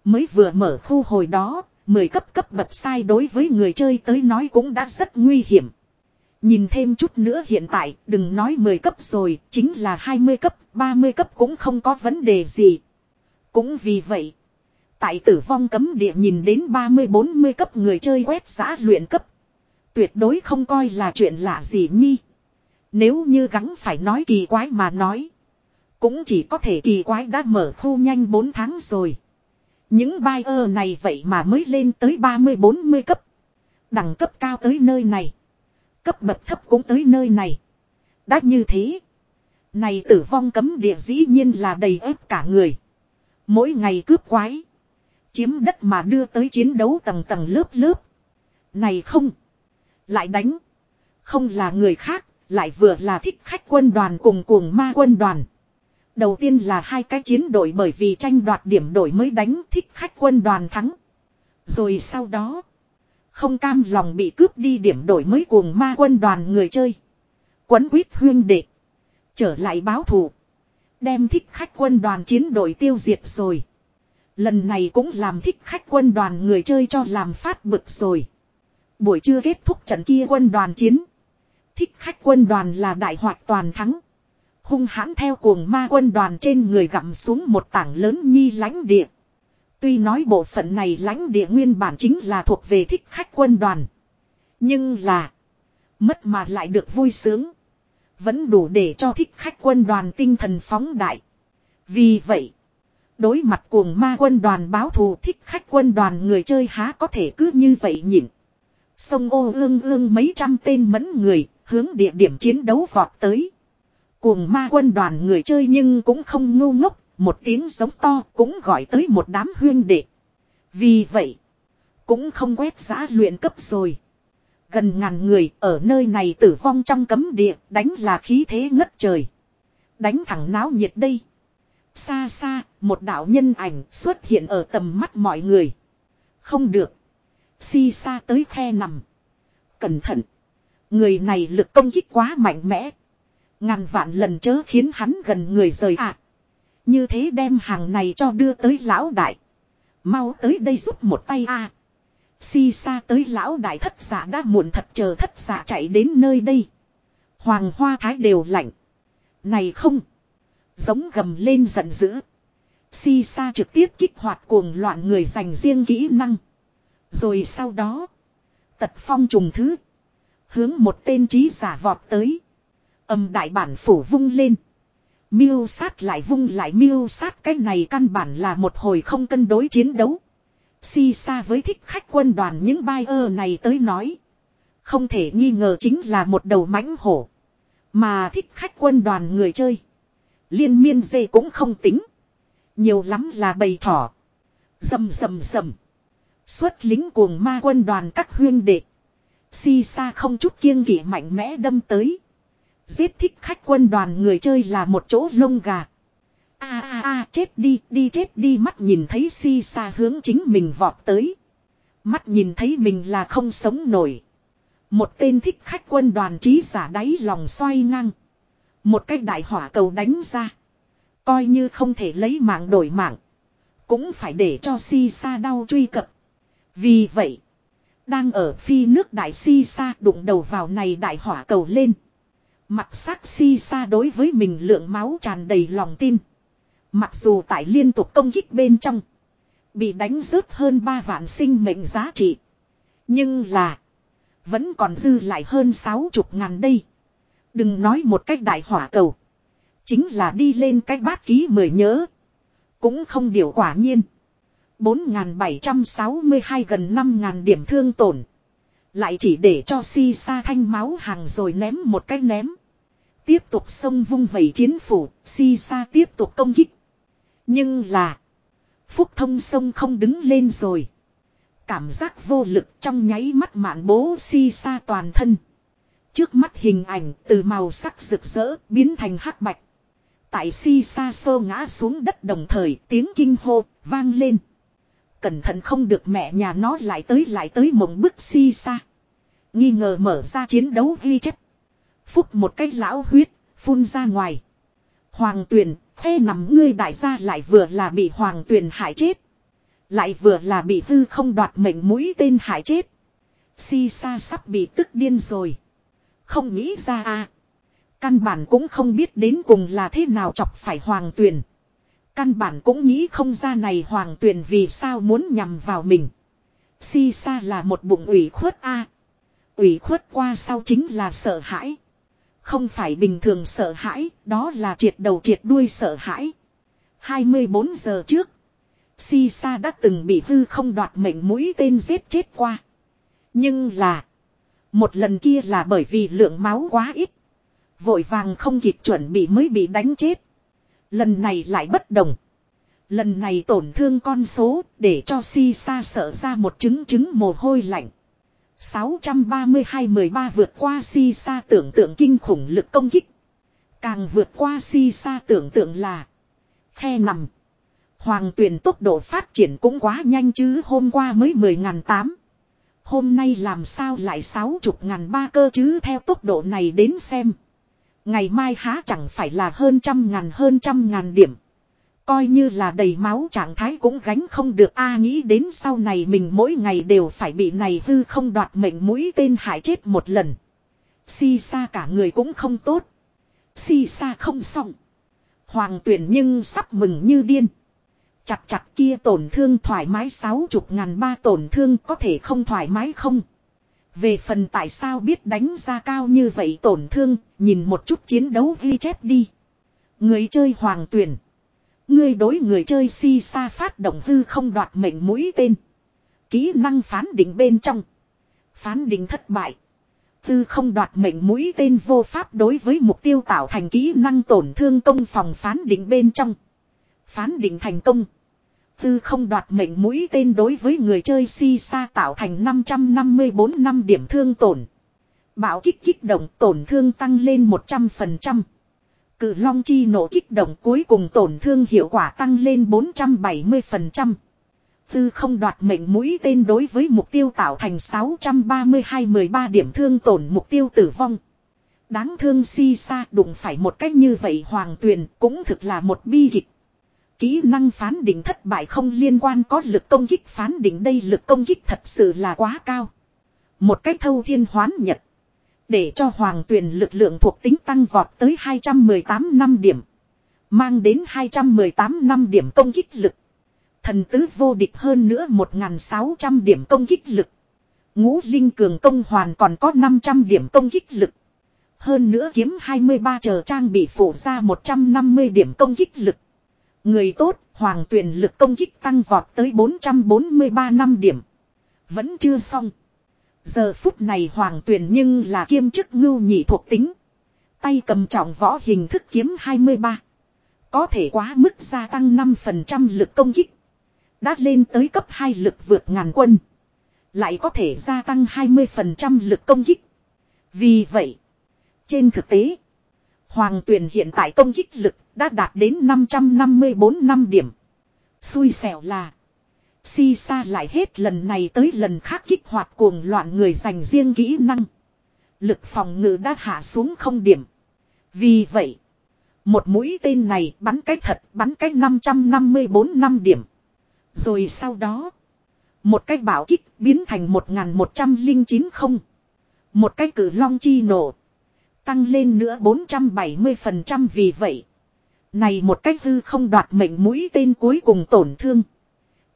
Mới vừa mở khu hồi đó, 10 cấp cấp bậc sai đối với người chơi tới nói cũng đã rất nguy hiểm. Nhìn thêm chút nữa hiện tại, đừng nói 10 cấp rồi, chính là 20 cấp, 30 cấp cũng không có vấn đề gì. Cũng vì vậy, tại tử vong cấm địa nhìn đến 30-40 cấp người chơi quét xã luyện cấp. Tuyệt đối không coi là chuyện lạ gì nhi. Nếu như gắng phải nói kỳ quái mà nói. Cũng chỉ có thể kỳ quái đã mở khu nhanh 4 tháng rồi. Những buyer này vậy mà mới lên tới 30-40 cấp. Đẳng cấp cao tới nơi này. Cấp bậc thấp cũng tới nơi này. Đã như thế. Này tử vong cấm địa dĩ nhiên là đầy ép cả người. Mỗi ngày cướp quái. Chiếm đất mà đưa tới chiến đấu tầng tầng lớp lớp. Này không. Lại đánh. Không là người khác. Lại vừa là thích khách quân đoàn cùng cuồng ma quân đoàn. Đầu tiên là hai cái chiến đội bởi vì tranh đoạt điểm đổi mới đánh thích khách quân đoàn thắng. Rồi sau đó. Không cam lòng bị cướp đi điểm đổi mới cuồng ma quân đoàn người chơi. Quấn quýt huyên đệ. Trở lại báo thù. Đem thích khách quân đoàn chiến đội tiêu diệt rồi. Lần này cũng làm thích khách quân đoàn người chơi cho làm phát bực rồi. Buổi trưa kết thúc trận kia quân đoàn chiến. Thích khách quân đoàn là đại hoạt toàn thắng. Hung hãn theo cuồng ma quân đoàn trên người gặm xuống một tảng lớn nhi lãnh địa. Tuy nói bộ phận này lãnh địa nguyên bản chính là thuộc về thích khách quân đoàn. Nhưng là. Mất mà lại được vui sướng. Vẫn đủ để cho thích khách quân đoàn tinh thần phóng đại. Vì vậy. Đối mặt cuồng ma quân đoàn báo thù thích khách quân đoàn người chơi há có thể cứ như vậy nhịn. Sông ô ương ương mấy trăm tên mẫn người hướng địa điểm chiến đấu vọt tới. Cuồng ma quân đoàn người chơi nhưng cũng không ngu ngốc, một tiếng giống to cũng gọi tới một đám huyên đệ. Vì vậy, cũng không quét giã luyện cấp rồi. Gần ngàn người ở nơi này tử vong trong cấm địa, đánh là khí thế ngất trời. Đánh thẳng náo nhiệt đây. Xa xa, một đạo nhân ảnh xuất hiện ở tầm mắt mọi người. Không được. Si xa tới khe nằm. Cẩn thận. Người này lực công kích quá mạnh mẽ. Ngàn vạn lần chớ khiến hắn gần người rời ạ. Như thế đem hàng này cho đưa tới lão đại. Mau tới đây giúp một tay a. Si xa tới lão đại thất giả đã muộn thật chờ thất giả chạy đến nơi đây. Hoàng hoa thái đều lạnh. Này không. Giống gầm lên giận dữ. Si xa trực tiếp kích hoạt cuồng loạn người dành riêng kỹ năng. Rồi sau đó. Tật phong trùng thứ. Hướng một tên trí giả vọt tới. Âm đại bản phủ vung lên. Miêu sát lại vung lại miêu sát, cái này căn bản là một hồi không cân đối chiến đấu. Si xa với thích khách quân đoàn những buyer này tới nói. Không thể nghi ngờ chính là một đầu mãnh hổ. Mà thích khách quân đoàn người chơi. Liên miên dê cũng không tính. Nhiều lắm là bầy thỏ. Dầm dầm dầm. Xuất lính cuồng ma quân đoàn các huyên đệ. Si xa không chút kiêng kỵ mạnh mẽ đâm tới. Giết thích khách quân đoàn người chơi là một chỗ lông gà. A a a chết đi, đi chết đi mắt nhìn thấy si xa hướng chính mình vọt tới. Mắt nhìn thấy mình là không sống nổi. Một tên thích khách quân đoàn trí giả đáy lòng xoay ngang. Một cái đại hỏa cầu đánh ra. Coi như không thể lấy mạng đổi mạng. Cũng phải để cho si sa đau truy cập. Vì vậy. Đang ở phi nước đại si sa đụng đầu vào này đại hỏa cầu lên. Mặt sắc si sa đối với mình lượng máu tràn đầy lòng tin. Mặc dù tại liên tục công kích bên trong. Bị đánh rớt hơn 3 vạn sinh mệnh giá trị. Nhưng là. Vẫn còn dư lại hơn 60 ngàn đây. Đừng nói một cách đại hỏa cầu. Chính là đi lên cách bát ký mời nhớ. Cũng không điều quả nhiên. 4.762 gần 5.000 điểm thương tổn. Lại chỉ để cho si sa thanh máu hàng rồi ném một cái ném. Tiếp tục xông vung vẩy chiến phủ, si sa tiếp tục công kích. Nhưng là. Phúc thông sông không đứng lên rồi. Cảm giác vô lực trong nháy mắt mạn bố si sa toàn thân. Trước mắt hình ảnh từ màu sắc rực rỡ biến thành hắc bạch. Tại si sa sô ngã xuống đất đồng thời tiếng kinh hô vang lên. Cẩn thận không được mẹ nhà nó lại tới lại tới mộng bức si sa. Nghi ngờ mở ra chiến đấu ghi chép. Phúc một cái lão huyết, phun ra ngoài. Hoàng tuyền khoe nằm ngươi đại gia lại vừa là bị hoàng tuyền hại chết. Lại vừa là bị hư không đoạt mệnh mũi tên hại chết. Si sa sắp bị tức điên rồi. Không nghĩ ra à. Căn bản cũng không biết đến cùng là thế nào chọc phải hoàng tuyền. Căn bản cũng nghĩ không ra này hoàng tuyền vì sao muốn nhằm vào mình. Si sa là một bụng ủy khuất a ủy khuất qua sau chính là sợ hãi. Không phải bình thường sợ hãi, đó là triệt đầu triệt đuôi sợ hãi. 24 giờ trước, Si Sa đã từng bị hư không đoạt mệnh mũi tên giết chết qua. Nhưng là, một lần kia là bởi vì lượng máu quá ít. Vội vàng không kịp chuẩn bị mới bị đánh chết. Lần này lại bất đồng. Lần này tổn thương con số để cho si sa sợ ra một chứng chứng mồ hôi lạnh. 632-13 vượt qua si sa tưởng tượng kinh khủng lực công kích. Càng vượt qua si sa tưởng tượng là khe nằm. Hoàng tuyển tốc độ phát triển cũng quá nhanh chứ hôm qua mới 10.800. Hôm nay làm sao lại 60 ngàn ba cơ chứ theo tốc độ này đến xem. Ngày mai há chẳng phải là hơn trăm ngàn hơn trăm ngàn điểm. Coi như là đầy máu trạng thái cũng gánh không được a nghĩ đến sau này mình mỗi ngày đều phải bị này hư không đoạt mệnh mũi tên hại chết một lần. Si xa cả người cũng không tốt. Si xa không xong. Hoàng tuyển nhưng sắp mừng như điên. Chặt chặt kia tổn thương thoải mái sáu chục ngàn ba tổn thương có thể không thoải mái không. Về phần tại sao biết đánh ra cao như vậy tổn thương, nhìn một chút chiến đấu ghi chép đi. Người chơi hoàng tuyển. Ngươi đối người chơi si sa phát động hư không đoạt mệnh mũi tên. Kỹ năng phán định bên trong. Phán định thất bại. Tư không đoạt mệnh mũi tên vô pháp đối với mục tiêu tạo thành kỹ năng tổn thương công phòng phán định bên trong. Phán định thành công. Tư không đoạt mệnh mũi tên đối với người chơi si sa tạo thành 554 năm điểm thương tổn. Bảo kích kích động tổn thương tăng lên 100%. Cự long chi nổ kích động cuối cùng tổn thương hiệu quả tăng lên 470%. Tư không đoạt mệnh mũi tên đối với mục tiêu tạo thành 632-13 điểm thương tổn mục tiêu tử vong. Đáng thương si sa đụng phải một cách như vậy hoàng tuyền cũng thực là một bi kịch. Kỹ năng phán định thất bại không liên quan có lực công kích phán định đây lực công kích thật sự là quá cao. Một cách thâu thiên hoán nhật. Để cho hoàng tuyền lực lượng thuộc tính tăng vọt tới 218 năm điểm. Mang đến 218 năm điểm công kích lực. Thần tứ vô địch hơn nữa 1.600 điểm công kích lực. Ngũ Linh Cường Công Hoàn còn có 500 điểm công kích lực. Hơn nữa kiếm 23 chờ trang bị phủ ra 150 điểm công kích lực. Người tốt, hoàng tuyển lực công kích tăng vọt tới 443 năm điểm. Vẫn chưa xong. Giờ phút này hoàng tuyển nhưng là kiêm chức ngưu nhị thuộc tính. Tay cầm trọng võ hình thức kiếm 23. Có thể quá mức gia tăng 5% lực công kích. Đã lên tới cấp 2 lực vượt ngàn quân. Lại có thể gia tăng 20% lực công kích. Vì vậy, trên thực tế, Hoàng tuyển hiện tại công kích lực đã đạt đến 554 năm điểm. Xui xẻo là. Si sa lại hết lần này tới lần khác kích hoạt cuồng loạn người dành riêng kỹ năng. Lực phòng ngự đã hạ xuống không điểm. Vì vậy. Một mũi tên này bắn cách thật, bắn cách 554 năm điểm. Rồi sau đó. Một cách bảo kích biến thành 1109 không. Một cách cử long chi nổ. Tăng lên nữa 470% vì vậy. Này một cách hư không đoạt mệnh mũi tên cuối cùng tổn thương.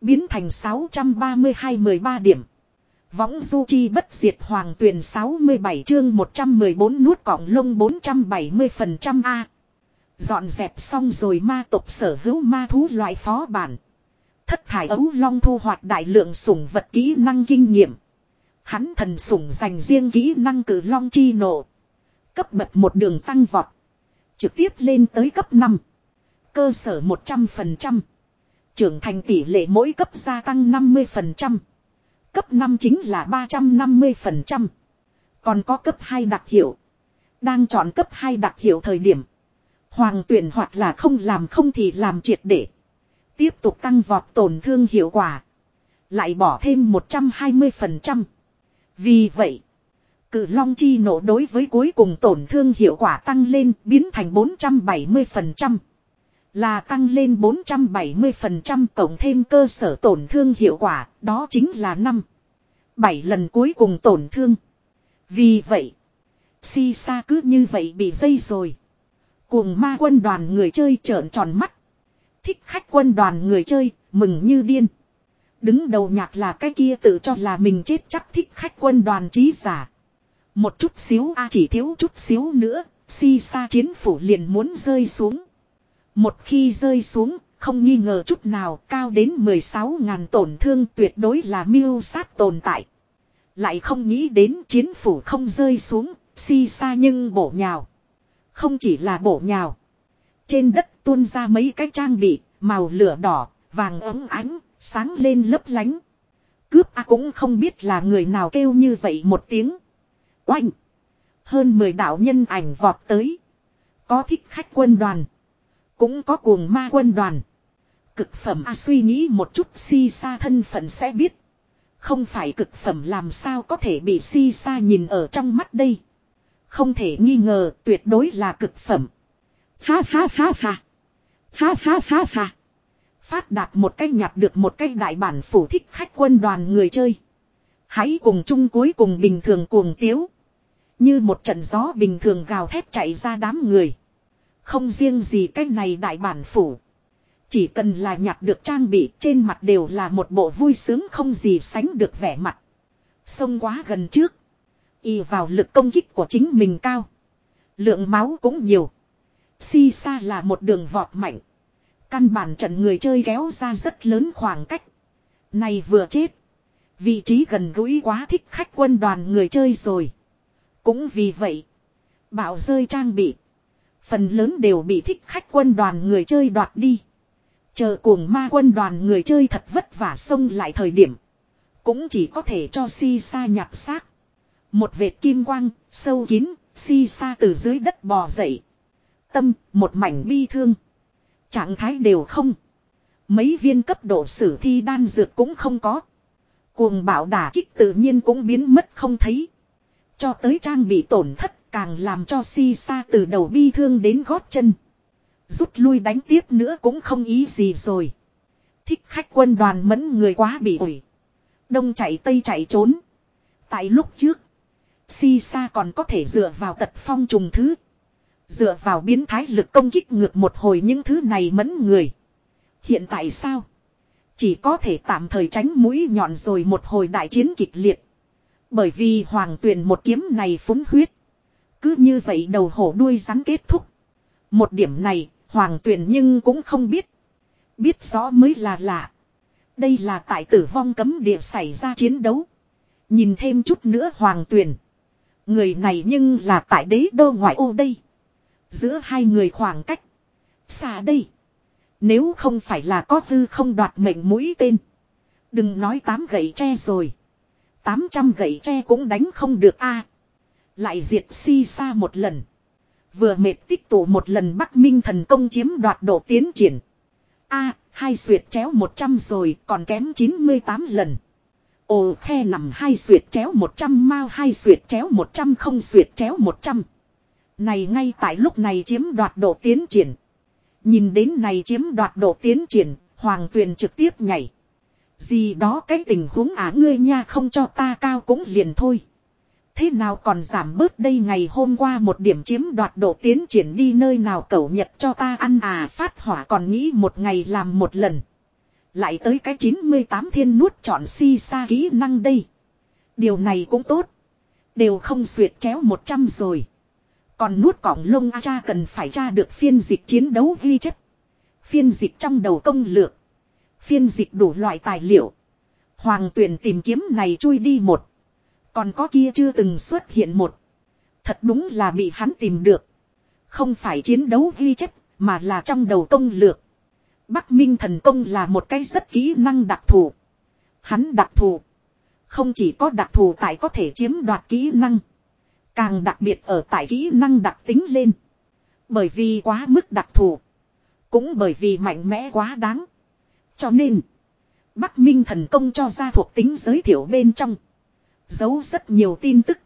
Biến thành 632-13 điểm. Võng du chi bất diệt hoàng tuyển 67 chương 114 nuốt cỏng lông 470% A. Dọn dẹp xong rồi ma tộc sở hữu ma thú loại phó bản. Thất thải ấu long thu hoạch đại lượng sủng vật kỹ năng kinh nghiệm. Hắn thần sủng dành riêng kỹ năng cử long chi nộ. Cấp bậc một đường tăng vọt. Trực tiếp lên tới cấp 5. Cơ sở 100%. Trưởng thành tỷ lệ mỗi cấp gia tăng 50%. Cấp 5 chính là 350%. Còn có cấp 2 đặc hiệu. Đang chọn cấp 2 đặc hiệu thời điểm. Hoàng tuyển hoặc là không làm không thì làm triệt để. Tiếp tục tăng vọt tổn thương hiệu quả. Lại bỏ thêm 120%. Vì vậy. Cử long chi nổ đối với cuối cùng tổn thương hiệu quả tăng lên biến thành 470%. Là tăng lên 470% cộng thêm cơ sở tổn thương hiệu quả, đó chính là 5. 7 lần cuối cùng tổn thương. Vì vậy, si sa cứ như vậy bị dây rồi. cuồng ma quân đoàn người chơi trợn tròn mắt. Thích khách quân đoàn người chơi, mừng như điên. Đứng đầu nhạc là cái kia tự cho là mình chết chắc thích khách quân đoàn trí giả. Một chút xíu a chỉ thiếu chút xíu nữa, si sa chiến phủ liền muốn rơi xuống. Một khi rơi xuống, không nghi ngờ chút nào cao đến 16.000 tổn thương tuyệt đối là miêu sát tồn tại. Lại không nghĩ đến chiến phủ không rơi xuống, si sa nhưng bổ nhào. Không chỉ là bổ nhào. Trên đất tuôn ra mấy cái trang bị, màu lửa đỏ, vàng ấm ánh, sáng lên lấp lánh. Cướp A cũng không biết là người nào kêu như vậy một tiếng. Oanh! Hơn 10 đạo nhân ảnh vọt tới. Có thích khách quân đoàn. Cũng có cuồng ma quân đoàn. Cực phẩm A suy nghĩ một chút, si sa thân phận sẽ biết. Không phải cực phẩm làm sao có thể bị si sa nhìn ở trong mắt đây. Không thể nghi ngờ, tuyệt đối là cực phẩm. Ha ha ha ha. Ha ha ha ha. Phát đạt một cách nhặt được một cách đại bản phủ thích khách quân đoàn người chơi. Hãy cùng chung cuối cùng bình thường cuồng tiếu. Như một trận gió bình thường gào thét chạy ra đám người. Không riêng gì cái này đại bản phủ. Chỉ cần là nhặt được trang bị trên mặt đều là một bộ vui sướng không gì sánh được vẻ mặt. Xông quá gần trước. Y vào lực công kích của chính mình cao. Lượng máu cũng nhiều. Si xa là một đường vọt mạnh. Căn bản trận người chơi kéo ra rất lớn khoảng cách. Này vừa chết. Vị trí gần gũi quá thích khách quân đoàn người chơi rồi. Cũng vì vậy. Bảo rơi trang bị. Phần lớn đều bị thích khách quân đoàn người chơi đoạt đi. Chờ cuồng ma quân đoàn người chơi thật vất vả xông lại thời điểm. Cũng chỉ có thể cho si sa nhặt xác. Một vệt kim quang, sâu kín, si sa từ dưới đất bò dậy. Tâm, một mảnh bi thương. Trạng thái đều không. Mấy viên cấp độ sử thi đan dược cũng không có. Cuồng bảo đả kích tự nhiên cũng biến mất không thấy. Cho tới trang bị tổn thất càng làm cho si sa từ đầu bi thương đến gót chân. Rút lui đánh tiếp nữa cũng không ý gì rồi. Thích khách quân đoàn mẫn người quá bị ủi. Đông chạy tây chạy trốn. Tại lúc trước. Si sa còn có thể dựa vào tật phong trùng thứ. Dựa vào biến thái lực công kích ngược một hồi những thứ này mẫn người. Hiện tại sao? Chỉ có thể tạm thời tránh mũi nhọn rồi một hồi đại chiến kịch liệt. Bởi vì hoàng tuyền một kiếm này phúng huyết. Cứ như vậy đầu hổ đuôi rắn kết thúc. Một điểm này, hoàng tuyền nhưng cũng không biết. Biết rõ mới là lạ. Đây là tại tử vong cấm địa xảy ra chiến đấu. Nhìn thêm chút nữa hoàng tuyền. Người này nhưng là tại đế đô ngoại ô đây. Giữa hai người khoảng cách. Xa đây. Nếu không phải là có hư không đoạt mệnh mũi tên. Đừng nói tám gậy tre rồi. Tám trăm gậy tre cũng đánh không được a. Lại diệt si xa một lần. Vừa mệt tích tụ một lần Bắc Minh thần công chiếm đoạt độ tiến triển. a hai suyệt chéo 100 rồi còn kém 98 lần. Ồ khe nằm hai suyệt chéo 100 mao hai suyệt chéo 100 không suyệt chéo 100. Này ngay tại lúc này chiếm đoạt độ tiến triển. Nhìn đến này chiếm đoạt độ tiến triển, Hoàng Tuyền trực tiếp nhảy. Gì đó cái tình huống á ngươi nha không cho ta cao cũng liền thôi. Thế nào còn giảm bớt đây ngày hôm qua một điểm chiếm đoạt độ tiến triển đi nơi nào cẩu nhật cho ta ăn à phát hỏa còn nghĩ một ngày làm một lần. Lại tới cái 98 thiên nuốt chọn si sa kỹ năng đây. Điều này cũng tốt. Đều không xuyệt chéo 100 rồi. Còn nuốt cỏng lông A cha cần phải tra được phiên dịch chiến đấu ghi chất. Phiên dịch trong đầu công lược. Phiên dịch đủ loại tài liệu. Hoàng tuyển tìm kiếm này chui đi một. Còn có kia chưa từng xuất hiện một. Thật đúng là bị hắn tìm được. Không phải chiến đấu ghi chép, mà là trong đầu công lược. Bắc Minh thần công là một cái rất kỹ năng đặc thù. Hắn đặc thù. Không chỉ có đặc thù tại có thể chiếm đoạt kỹ năng. Càng đặc biệt ở tại kỹ năng đặc tính lên. Bởi vì quá mức đặc thù. Cũng bởi vì mạnh mẽ quá đáng. Cho nên. Bắc Minh thần công cho ra thuộc tính giới thiệu bên trong. Giấu rất nhiều tin tức.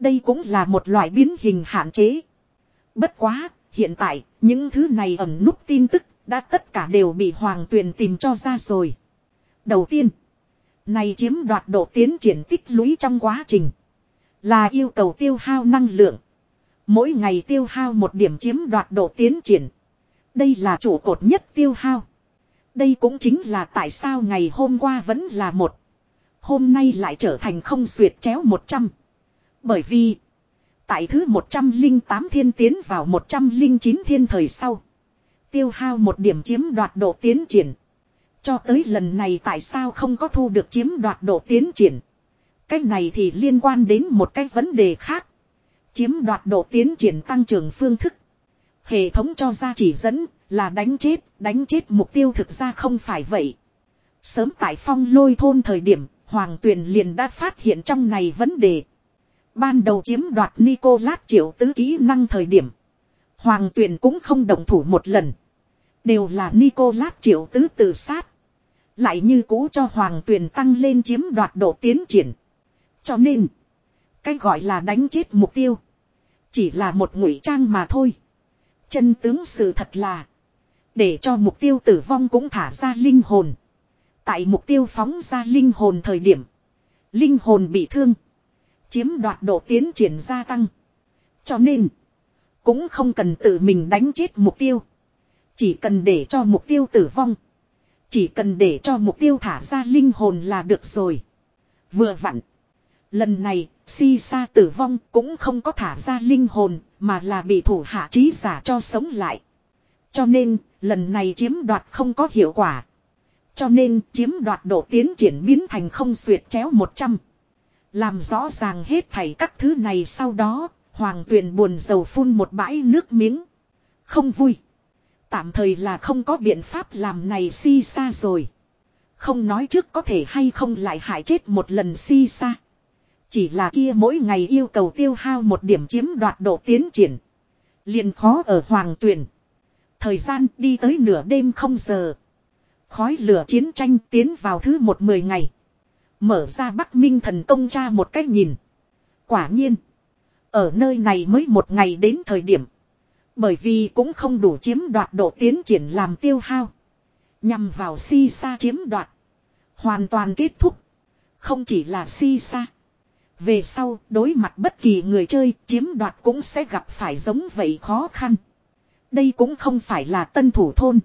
Đây cũng là một loại biến hình hạn chế. Bất quá, hiện tại, những thứ này ẩn nút tin tức, đã tất cả đều bị Hoàng Tuyền tìm cho ra rồi. Đầu tiên, này chiếm đoạt độ tiến triển tích lũy trong quá trình. Là yêu cầu tiêu hao năng lượng. Mỗi ngày tiêu hao một điểm chiếm đoạt độ tiến triển. Đây là trụ cột nhất tiêu hao. Đây cũng chính là tại sao ngày hôm qua vẫn là một. Hôm nay lại trở thành không xuyệt chéo 100. Bởi vì. Tại thứ 108 thiên tiến vào 109 thiên thời sau. Tiêu hao một điểm chiếm đoạt độ tiến triển. Cho tới lần này tại sao không có thu được chiếm đoạt độ tiến triển. Cái này thì liên quan đến một cái vấn đề khác. Chiếm đoạt độ tiến triển tăng trưởng phương thức. Hệ thống cho ra chỉ dẫn là đánh chết, đánh chết mục tiêu thực ra không phải vậy. Sớm tại phong lôi thôn thời điểm, Hoàng Tuyền liền đã phát hiện trong này vấn đề. Ban đầu chiếm đoạt Nicolas triệu tứ kỹ năng thời điểm. Hoàng Tuyền cũng không đồng thủ một lần. Đều là Nicolas triệu tứ tự sát. Lại như cũ cho Hoàng Tuyền tăng lên chiếm đoạt độ tiến triển. Cho nên, cái gọi là đánh chết mục tiêu. Chỉ là một ngụy trang mà thôi. Chân tướng sự thật là. Để cho mục tiêu tử vong cũng thả ra linh hồn. Tại mục tiêu phóng ra linh hồn thời điểm. Linh hồn bị thương. Chiếm đoạt độ tiến triển gia tăng. Cho nên. Cũng không cần tự mình đánh chết mục tiêu. Chỉ cần để cho mục tiêu tử vong. Chỉ cần để cho mục tiêu thả ra linh hồn là được rồi. Vừa vặn. Lần này, si sa tử vong cũng không có thả ra linh hồn, mà là bị thủ hạ trí giả cho sống lại. Cho nên, lần này chiếm đoạt không có hiệu quả. Cho nên, chiếm đoạt độ tiến triển biến thành không xuyệt chéo 100. Làm rõ ràng hết thảy các thứ này sau đó, Hoàng Tuyền buồn dầu phun một bãi nước miếng. Không vui. Tạm thời là không có biện pháp làm này si xa rồi. Không nói trước có thể hay không lại hại chết một lần si xa. Chỉ là kia mỗi ngày yêu cầu tiêu hao một điểm chiếm đoạt độ tiến triển. liền khó ở hoàng tuyển. Thời gian đi tới nửa đêm không giờ. Khói lửa chiến tranh tiến vào thứ một mười ngày. Mở ra Bắc Minh thần công tra một cách nhìn. Quả nhiên. Ở nơi này mới một ngày đến thời điểm. Bởi vì cũng không đủ chiếm đoạt độ tiến triển làm tiêu hao. Nhằm vào si sa chiếm đoạt. Hoàn toàn kết thúc. Không chỉ là si sa. Về sau, đối mặt bất kỳ người chơi, chiếm đoạt cũng sẽ gặp phải giống vậy khó khăn. Đây cũng không phải là tân thủ thôn.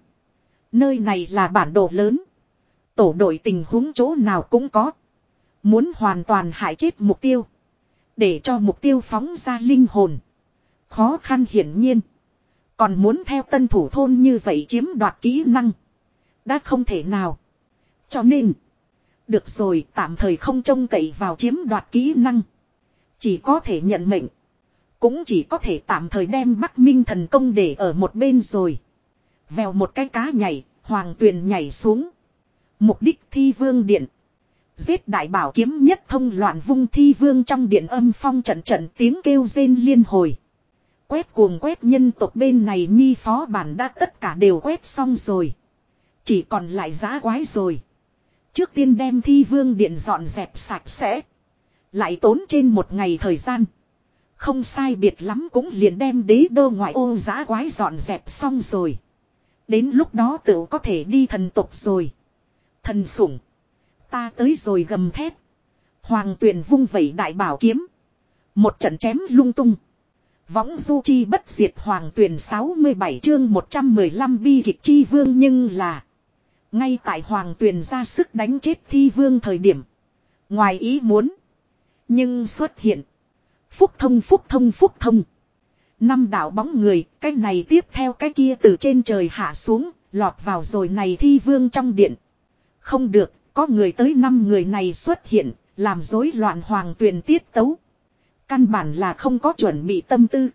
Nơi này là bản đồ lớn. Tổ đội tình huống chỗ nào cũng có. Muốn hoàn toàn hại chết mục tiêu. Để cho mục tiêu phóng ra linh hồn. Khó khăn hiển nhiên. Còn muốn theo tân thủ thôn như vậy chiếm đoạt kỹ năng. Đã không thể nào. Cho nên. Được rồi, tạm thời không trông cậy vào chiếm đoạt kỹ năng. Chỉ có thể nhận mệnh. Cũng chỉ có thể tạm thời đem Bắc Minh thần công để ở một bên rồi. Vèo một cái cá nhảy, hoàng tuyền nhảy xuống. Mục đích thi vương điện. Giết đại bảo kiếm nhất thông loạn vung thi vương trong điện âm phong trận trận tiếng kêu rên liên hồi. Quét cuồng quét nhân tộc bên này nhi phó bản đã tất cả đều quét xong rồi. Chỉ còn lại giá quái rồi. Trước tiên đem thi vương điện dọn dẹp sạch sẽ. Lại tốn trên một ngày thời gian. Không sai biệt lắm cũng liền đem đế đô ngoại ô giá quái dọn dẹp xong rồi. Đến lúc đó tự có thể đi thần tục rồi. Thần sủng. Ta tới rồi gầm thét. Hoàng tuyển vung vẩy đại bảo kiếm. Một trận chém lung tung. Võng du chi bất diệt hoàng tuyển 67 chương 115 bi kịch chi vương nhưng là. Ngay tại hoàng tuyển ra sức đánh chết thi vương thời điểm. Ngoài ý muốn. Nhưng xuất hiện. Phúc thông phúc thông phúc thông. Năm đạo bóng người, cái này tiếp theo cái kia từ trên trời hạ xuống, lọt vào rồi này thi vương trong điện. Không được, có người tới năm người này xuất hiện, làm rối loạn hoàng tuyền tiết tấu. Căn bản là không có chuẩn bị tâm tư.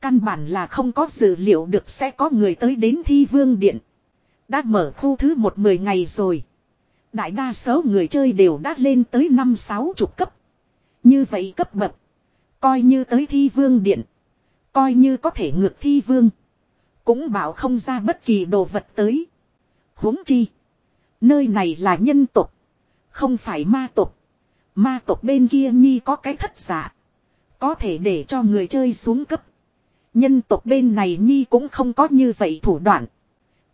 Căn bản là không có dự liệu được sẽ có người tới đến thi vương điện. Đã mở khu thứ một mười ngày rồi. Đại đa số người chơi đều đã lên tới năm sáu chục cấp. Như vậy cấp bậc. Coi như tới thi vương điện. Coi như có thể ngược thi vương. Cũng bảo không ra bất kỳ đồ vật tới. huống chi. Nơi này là nhân tục. Không phải ma tục. Ma tục bên kia nhi có cái thất giả. Có thể để cho người chơi xuống cấp. Nhân tộc bên này nhi cũng không có như vậy thủ đoạn.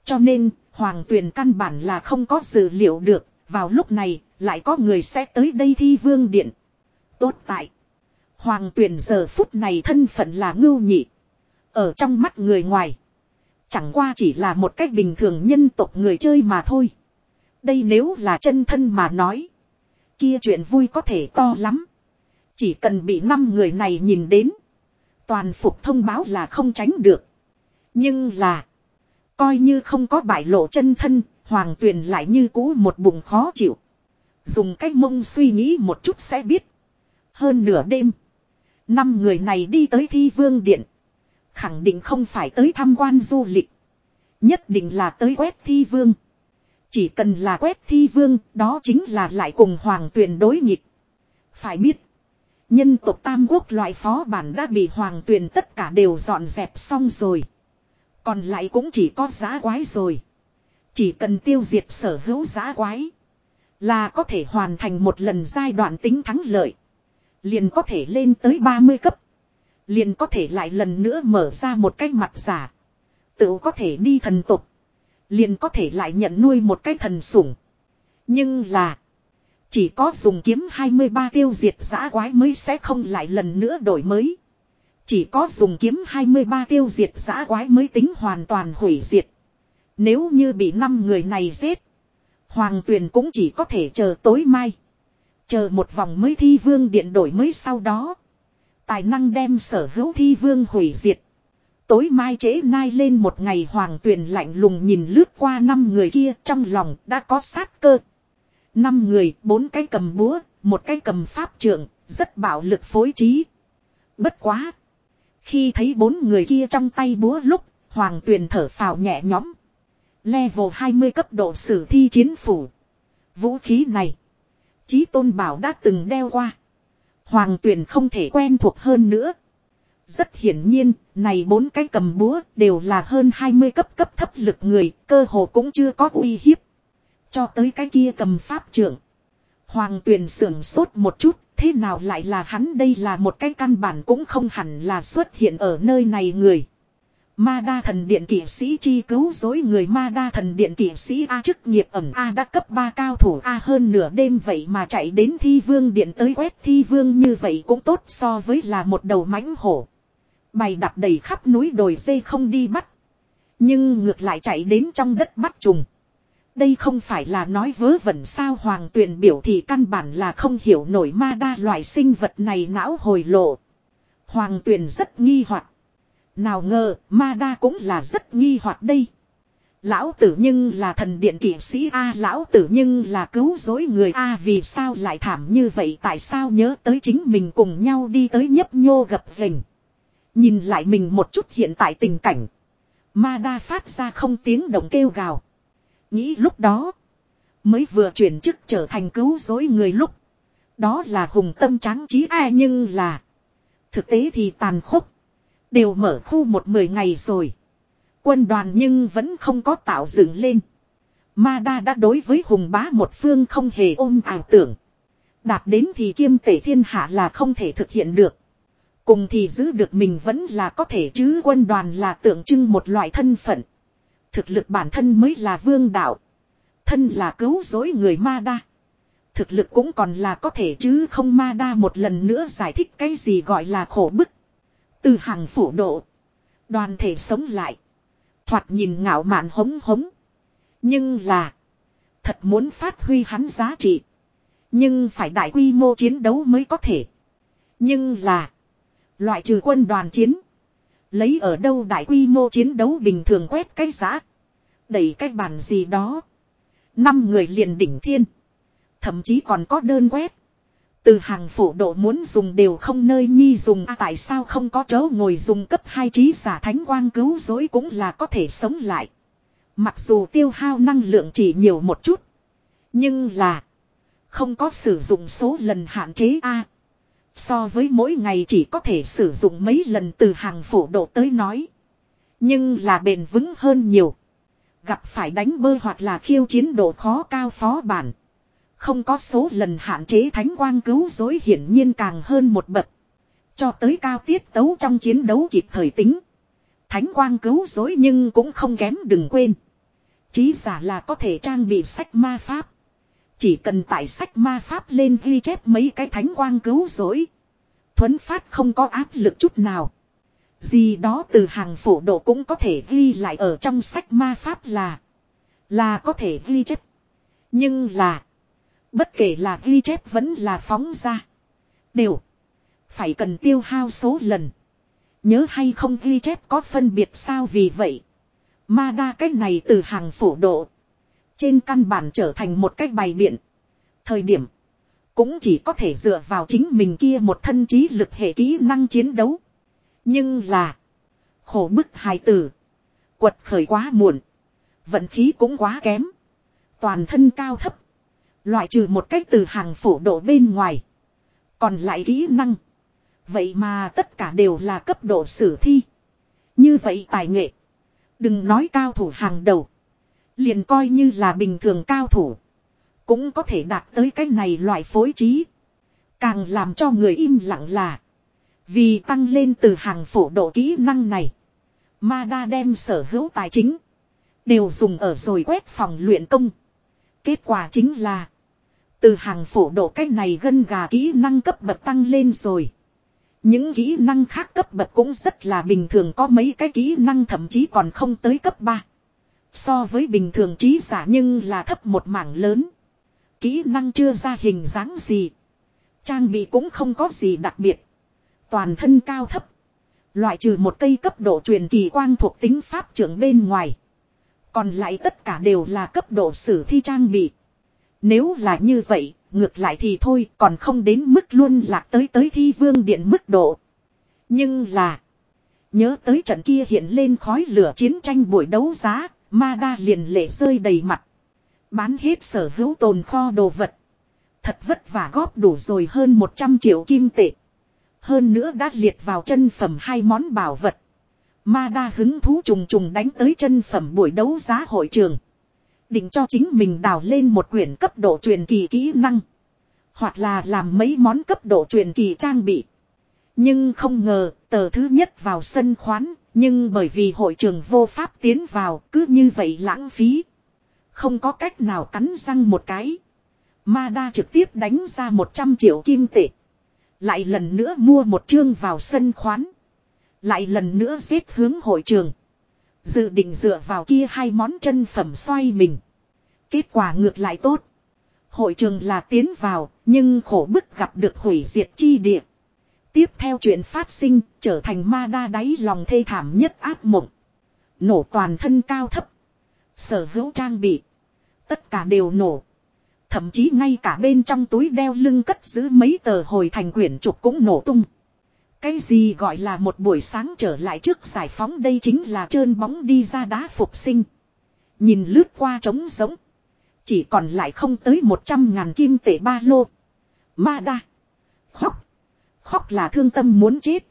Cho nên, hoàng tuyền căn bản là không có dự liệu được, vào lúc này, lại có người sẽ tới đây thi vương điện. Tốt tại. Hoàng tuyền giờ phút này thân phận là ngưu nhị. Ở trong mắt người ngoài. Chẳng qua chỉ là một cách bình thường nhân tộc người chơi mà thôi. Đây nếu là chân thân mà nói. Kia chuyện vui có thể to lắm. Chỉ cần bị năm người này nhìn đến. Toàn phục thông báo là không tránh được. Nhưng là. Coi như không có bại lộ chân thân. Hoàng tuyền lại như cũ một bụng khó chịu. Dùng cách mông suy nghĩ một chút sẽ biết. Hơn nửa đêm. Năm người này đi tới thi vương điện. Khẳng định không phải tới tham quan du lịch. Nhất định là tới quét thi vương. Chỉ cần là quét thi vương, đó chính là lại cùng hoàng tuyền đối nghịch. Phải biết, nhân tộc Tam Quốc loại phó bản đã bị hoàng tuyền tất cả đều dọn dẹp xong rồi. Còn lại cũng chỉ có giá quái rồi. Chỉ cần tiêu diệt sở hữu giá quái. Là có thể hoàn thành một lần giai đoạn tính thắng lợi. Liền có thể lên tới 30 cấp. Liền có thể lại lần nữa mở ra một cái mặt giả. Tự có thể đi thần tục. Liền có thể lại nhận nuôi một cái thần sủng. Nhưng là. Chỉ có dùng kiếm 23 tiêu diệt giã quái mới sẽ không lại lần nữa đổi mới. Chỉ có dùng kiếm 23 tiêu diệt giã quái mới tính hoàn toàn hủy diệt. Nếu như bị 5 người này giết. Hoàng tuyền cũng chỉ có thể chờ tối mai. Chờ một vòng mới thi vương điện đổi mới sau đó. Tài năng đem sở hữu thi vương hủy diệt. Tối mai trễ nai lên một ngày hoàng tuyền lạnh lùng nhìn lướt qua năm người kia trong lòng đã có sát cơ. Năm người, bốn cái cầm búa, một cái cầm pháp trượng, rất bạo lực phối trí. Bất quá. Khi thấy bốn người kia trong tay búa lúc, hoàng tuyền thở phào nhẹ nhõm. Level 20 cấp độ sử thi chiến phủ. Vũ khí này. Chí tôn bảo đã từng đeo qua. Hoàng tuyền không thể quen thuộc hơn nữa. Rất hiển nhiên, này bốn cái cầm búa đều là hơn 20 cấp cấp thấp lực người, cơ hồ cũng chưa có uy hiếp. Cho tới cái kia cầm pháp trưởng. Hoàng tuyền sưởng sốt một chút, thế nào lại là hắn đây là một cái căn bản cũng không hẳn là xuất hiện ở nơi này người. Ma đa thần điện kỷ sĩ chi cứu dối người ma đa thần điện kỷ sĩ A chức nghiệp ẩm A đã cấp 3 cao thủ A hơn nửa đêm vậy mà chạy đến thi vương điện tới quét thi vương như vậy cũng tốt so với là một đầu mãnh hổ. Bày đặt đầy khắp núi đồi dây không đi bắt. Nhưng ngược lại chạy đến trong đất bắt trùng. Đây không phải là nói vớ vẩn sao hoàng tuyền biểu thì căn bản là không hiểu nổi ma đa loại sinh vật này não hồi lộ. Hoàng tuyền rất nghi hoặc nào ngờ, ma đa cũng là rất nghi hoặc đây. Lão tử nhưng là thần điện kỷ sĩ A, lão tử nhưng là cứu dối người A, vì sao lại thảm như vậy tại sao nhớ tới chính mình cùng nhau đi tới nhấp nhô gặp rình. Nhìn lại mình một chút hiện tại tình cảnh. Ma đa phát ra không tiếng động kêu gào. Nghĩ lúc đó. Mới vừa chuyển chức trở thành cứu dối người lúc. Đó là hùng tâm trắng trí ai nhưng là. Thực tế thì tàn khốc. Đều mở khu một mười ngày rồi. Quân đoàn nhưng vẫn không có tạo dựng lên. Ma đa đã đối với hùng bá một phương không hề ôm ảo tưởng. Đạt đến thì kiêm tể thiên hạ là không thể thực hiện được. Cùng thì giữ được mình vẫn là có thể chứ quân đoàn là tượng trưng một loại thân phận. Thực lực bản thân mới là vương đạo. Thân là cứu dối người ma đa. Thực lực cũng còn là có thể chứ không ma đa một lần nữa giải thích cái gì gọi là khổ bức. Từ hàng phủ độ. Đoàn thể sống lại. Thoạt nhìn ngạo mạn hống hống. Nhưng là. Thật muốn phát huy hắn giá trị. Nhưng phải đại quy mô chiến đấu mới có thể. Nhưng là. Loại trừ quân đoàn chiến. Lấy ở đâu đại quy mô chiến đấu bình thường quét cái giá. Đẩy cái bàn gì đó. Năm người liền đỉnh thiên. Thậm chí còn có đơn quét. Từ hàng phủ độ muốn dùng đều không nơi nhi dùng à, tại sao không có chỗ ngồi dùng cấp hai trí giả thánh quang cứu dối cũng là có thể sống lại. Mặc dù tiêu hao năng lượng chỉ nhiều một chút. Nhưng là không có sử dụng số lần hạn chế A. So với mỗi ngày chỉ có thể sử dụng mấy lần từ hàng phổ độ tới nói. Nhưng là bền vững hơn nhiều. Gặp phải đánh bơ hoặc là khiêu chiến độ khó cao phó bản. Không có số lần hạn chế thánh quang cứu dối hiển nhiên càng hơn một bậc. Cho tới cao tiết tấu trong chiến đấu kịp thời tính. Thánh quang cứu dối nhưng cũng không kém đừng quên. Chí giả là có thể trang bị sách ma pháp. Chỉ cần tại sách ma pháp lên ghi chép mấy cái thánh quang cứu rỗi. Thuấn phát không có áp lực chút nào. Gì đó từ hàng phổ độ cũng có thể ghi lại ở trong sách ma pháp là. Là có thể ghi chép. Nhưng là. Bất kể là ghi chép vẫn là phóng ra. Đều. Phải cần tiêu hao số lần. Nhớ hay không ghi chép có phân biệt sao vì vậy. Ma đa cách này từ hàng phổ độ. Trên căn bản trở thành một cách bài biện. Thời điểm. Cũng chỉ có thể dựa vào chính mình kia một thân trí lực hệ kỹ năng chiến đấu. Nhưng là. Khổ bức hài tử. Quật khởi quá muộn. Vận khí cũng quá kém. Toàn thân cao thấp. Loại trừ một cách từ hàng phổ độ bên ngoài. Còn lại kỹ năng. Vậy mà tất cả đều là cấp độ sử thi. Như vậy tài nghệ. Đừng nói cao thủ hàng đầu. Liền coi như là bình thường cao thủ. Cũng có thể đạt tới cái này loại phối trí. Càng làm cho người im lặng là. Vì tăng lên từ hàng phổ độ kỹ năng này. Mada đem sở hữu tài chính. Đều dùng ở rồi quét phòng luyện công. Kết quả chính là. Từ hàng phổ độ cái này gân gà kỹ năng cấp bậc tăng lên rồi. Những kỹ năng khác cấp bậc cũng rất là bình thường, có mấy cái kỹ năng thậm chí còn không tới cấp 3. So với bình thường trí giả nhưng là thấp một mảng lớn. Kỹ năng chưa ra hình dáng gì. Trang bị cũng không có gì đặc biệt. Toàn thân cao thấp. Loại trừ một cây cấp độ truyền kỳ quang thuộc tính pháp trưởng bên ngoài. Còn lại tất cả đều là cấp độ sử thi trang bị. Nếu là như vậy, ngược lại thì thôi còn không đến mức luôn lạc tới tới thi vương điện mức độ. Nhưng là... Nhớ tới trận kia hiện lên khói lửa chiến tranh buổi đấu giá, ma đa liền lệ rơi đầy mặt. Bán hết sở hữu tồn kho đồ vật. Thật vất vả góp đủ rồi hơn 100 triệu kim tệ. Hơn nữa đã liệt vào chân phẩm hai món bảo vật. Ma đa hứng thú trùng trùng đánh tới chân phẩm buổi đấu giá hội trường. Định cho chính mình đào lên một quyển cấp độ truyền kỳ kỹ năng. Hoặc là làm mấy món cấp độ truyền kỳ trang bị. Nhưng không ngờ, tờ thứ nhất vào sân khoán, nhưng bởi vì hội trường vô pháp tiến vào, cứ như vậy lãng phí. Không có cách nào cắn răng một cái. Ma đa trực tiếp đánh ra 100 triệu kim tệ. Lại lần nữa mua một chương vào sân khoán. Lại lần nữa xếp hướng hội trường. Dự định dựa vào kia hai món chân phẩm xoay mình. Kết quả ngược lại tốt. Hội trường là tiến vào, nhưng khổ bức gặp được hủy diệt chi địa. Tiếp theo chuyện phát sinh, trở thành ma đa đáy lòng thê thảm nhất ác mộng. Nổ toàn thân cao thấp. Sở hữu trang bị. Tất cả đều nổ. Thậm chí ngay cả bên trong túi đeo lưng cất giữ mấy tờ hồi thành quyển trục cũng nổ tung. Cái gì gọi là một buổi sáng trở lại trước giải phóng đây chính là trơn bóng đi ra đá phục sinh. Nhìn lướt qua trống giống. Chỉ còn lại không tới một trăm ngàn kim tệ ba lô. Ma đa. Khóc. Khóc là thương tâm muốn chết.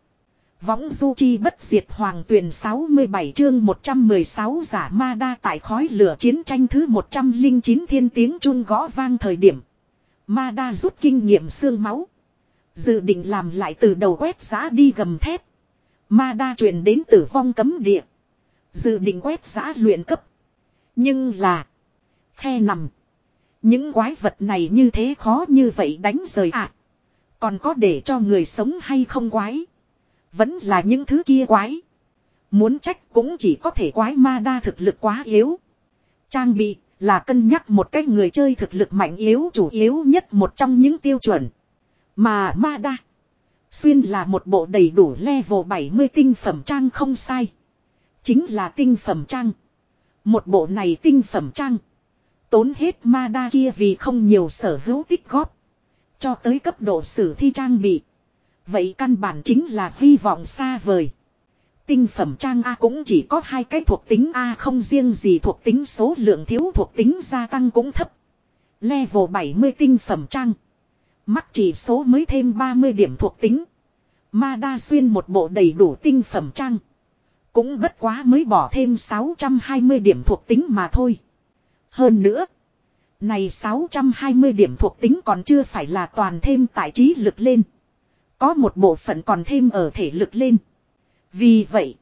Võng du chi bất diệt hoàng tuyển 67 chương 116 giả ma đa tại khói lửa chiến tranh thứ 109 thiên tiếng chun gõ vang thời điểm. Ma đa rút kinh nghiệm xương máu. Dự định làm lại từ đầu quét giã đi gầm thép. Ma đa truyền đến tử vong cấm địa. Dự định quét giã luyện cấp. Nhưng là. Khe nằm. Những quái vật này như thế khó như vậy đánh rời ạ. À. Còn có để cho người sống hay không quái. Vẫn là những thứ kia quái. Muốn trách cũng chỉ có thể quái ma đa thực lực quá yếu. Trang bị là cân nhắc một cách người chơi thực lực mạnh yếu, chủ yếu nhất một trong những tiêu chuẩn. Mà ma đa. Xuyên là một bộ đầy đủ level 70 tinh phẩm trang không sai. Chính là tinh phẩm trang. Một bộ này tinh phẩm trang. Tốn hết ma đa kia vì không nhiều sở hữu tích góp. Cho tới cấp độ sử thi trang bị. Vậy căn bản chính là hy vọng xa vời. Tinh phẩm trang A cũng chỉ có hai cái thuộc tính A không riêng gì thuộc tính số lượng thiếu thuộc tính gia tăng cũng thấp. Level 70 tinh phẩm trang. Mắc chỉ số mới thêm 30 điểm thuộc tính. Ma đa xuyên một bộ đầy đủ tinh phẩm trang. Cũng bất quá mới bỏ thêm 620 điểm thuộc tính mà thôi. Hơn nữa. Này 620 điểm thuộc tính còn chưa phải là toàn thêm tại trí lực lên. Có một bộ phận còn thêm ở thể lực lên. Vì vậy.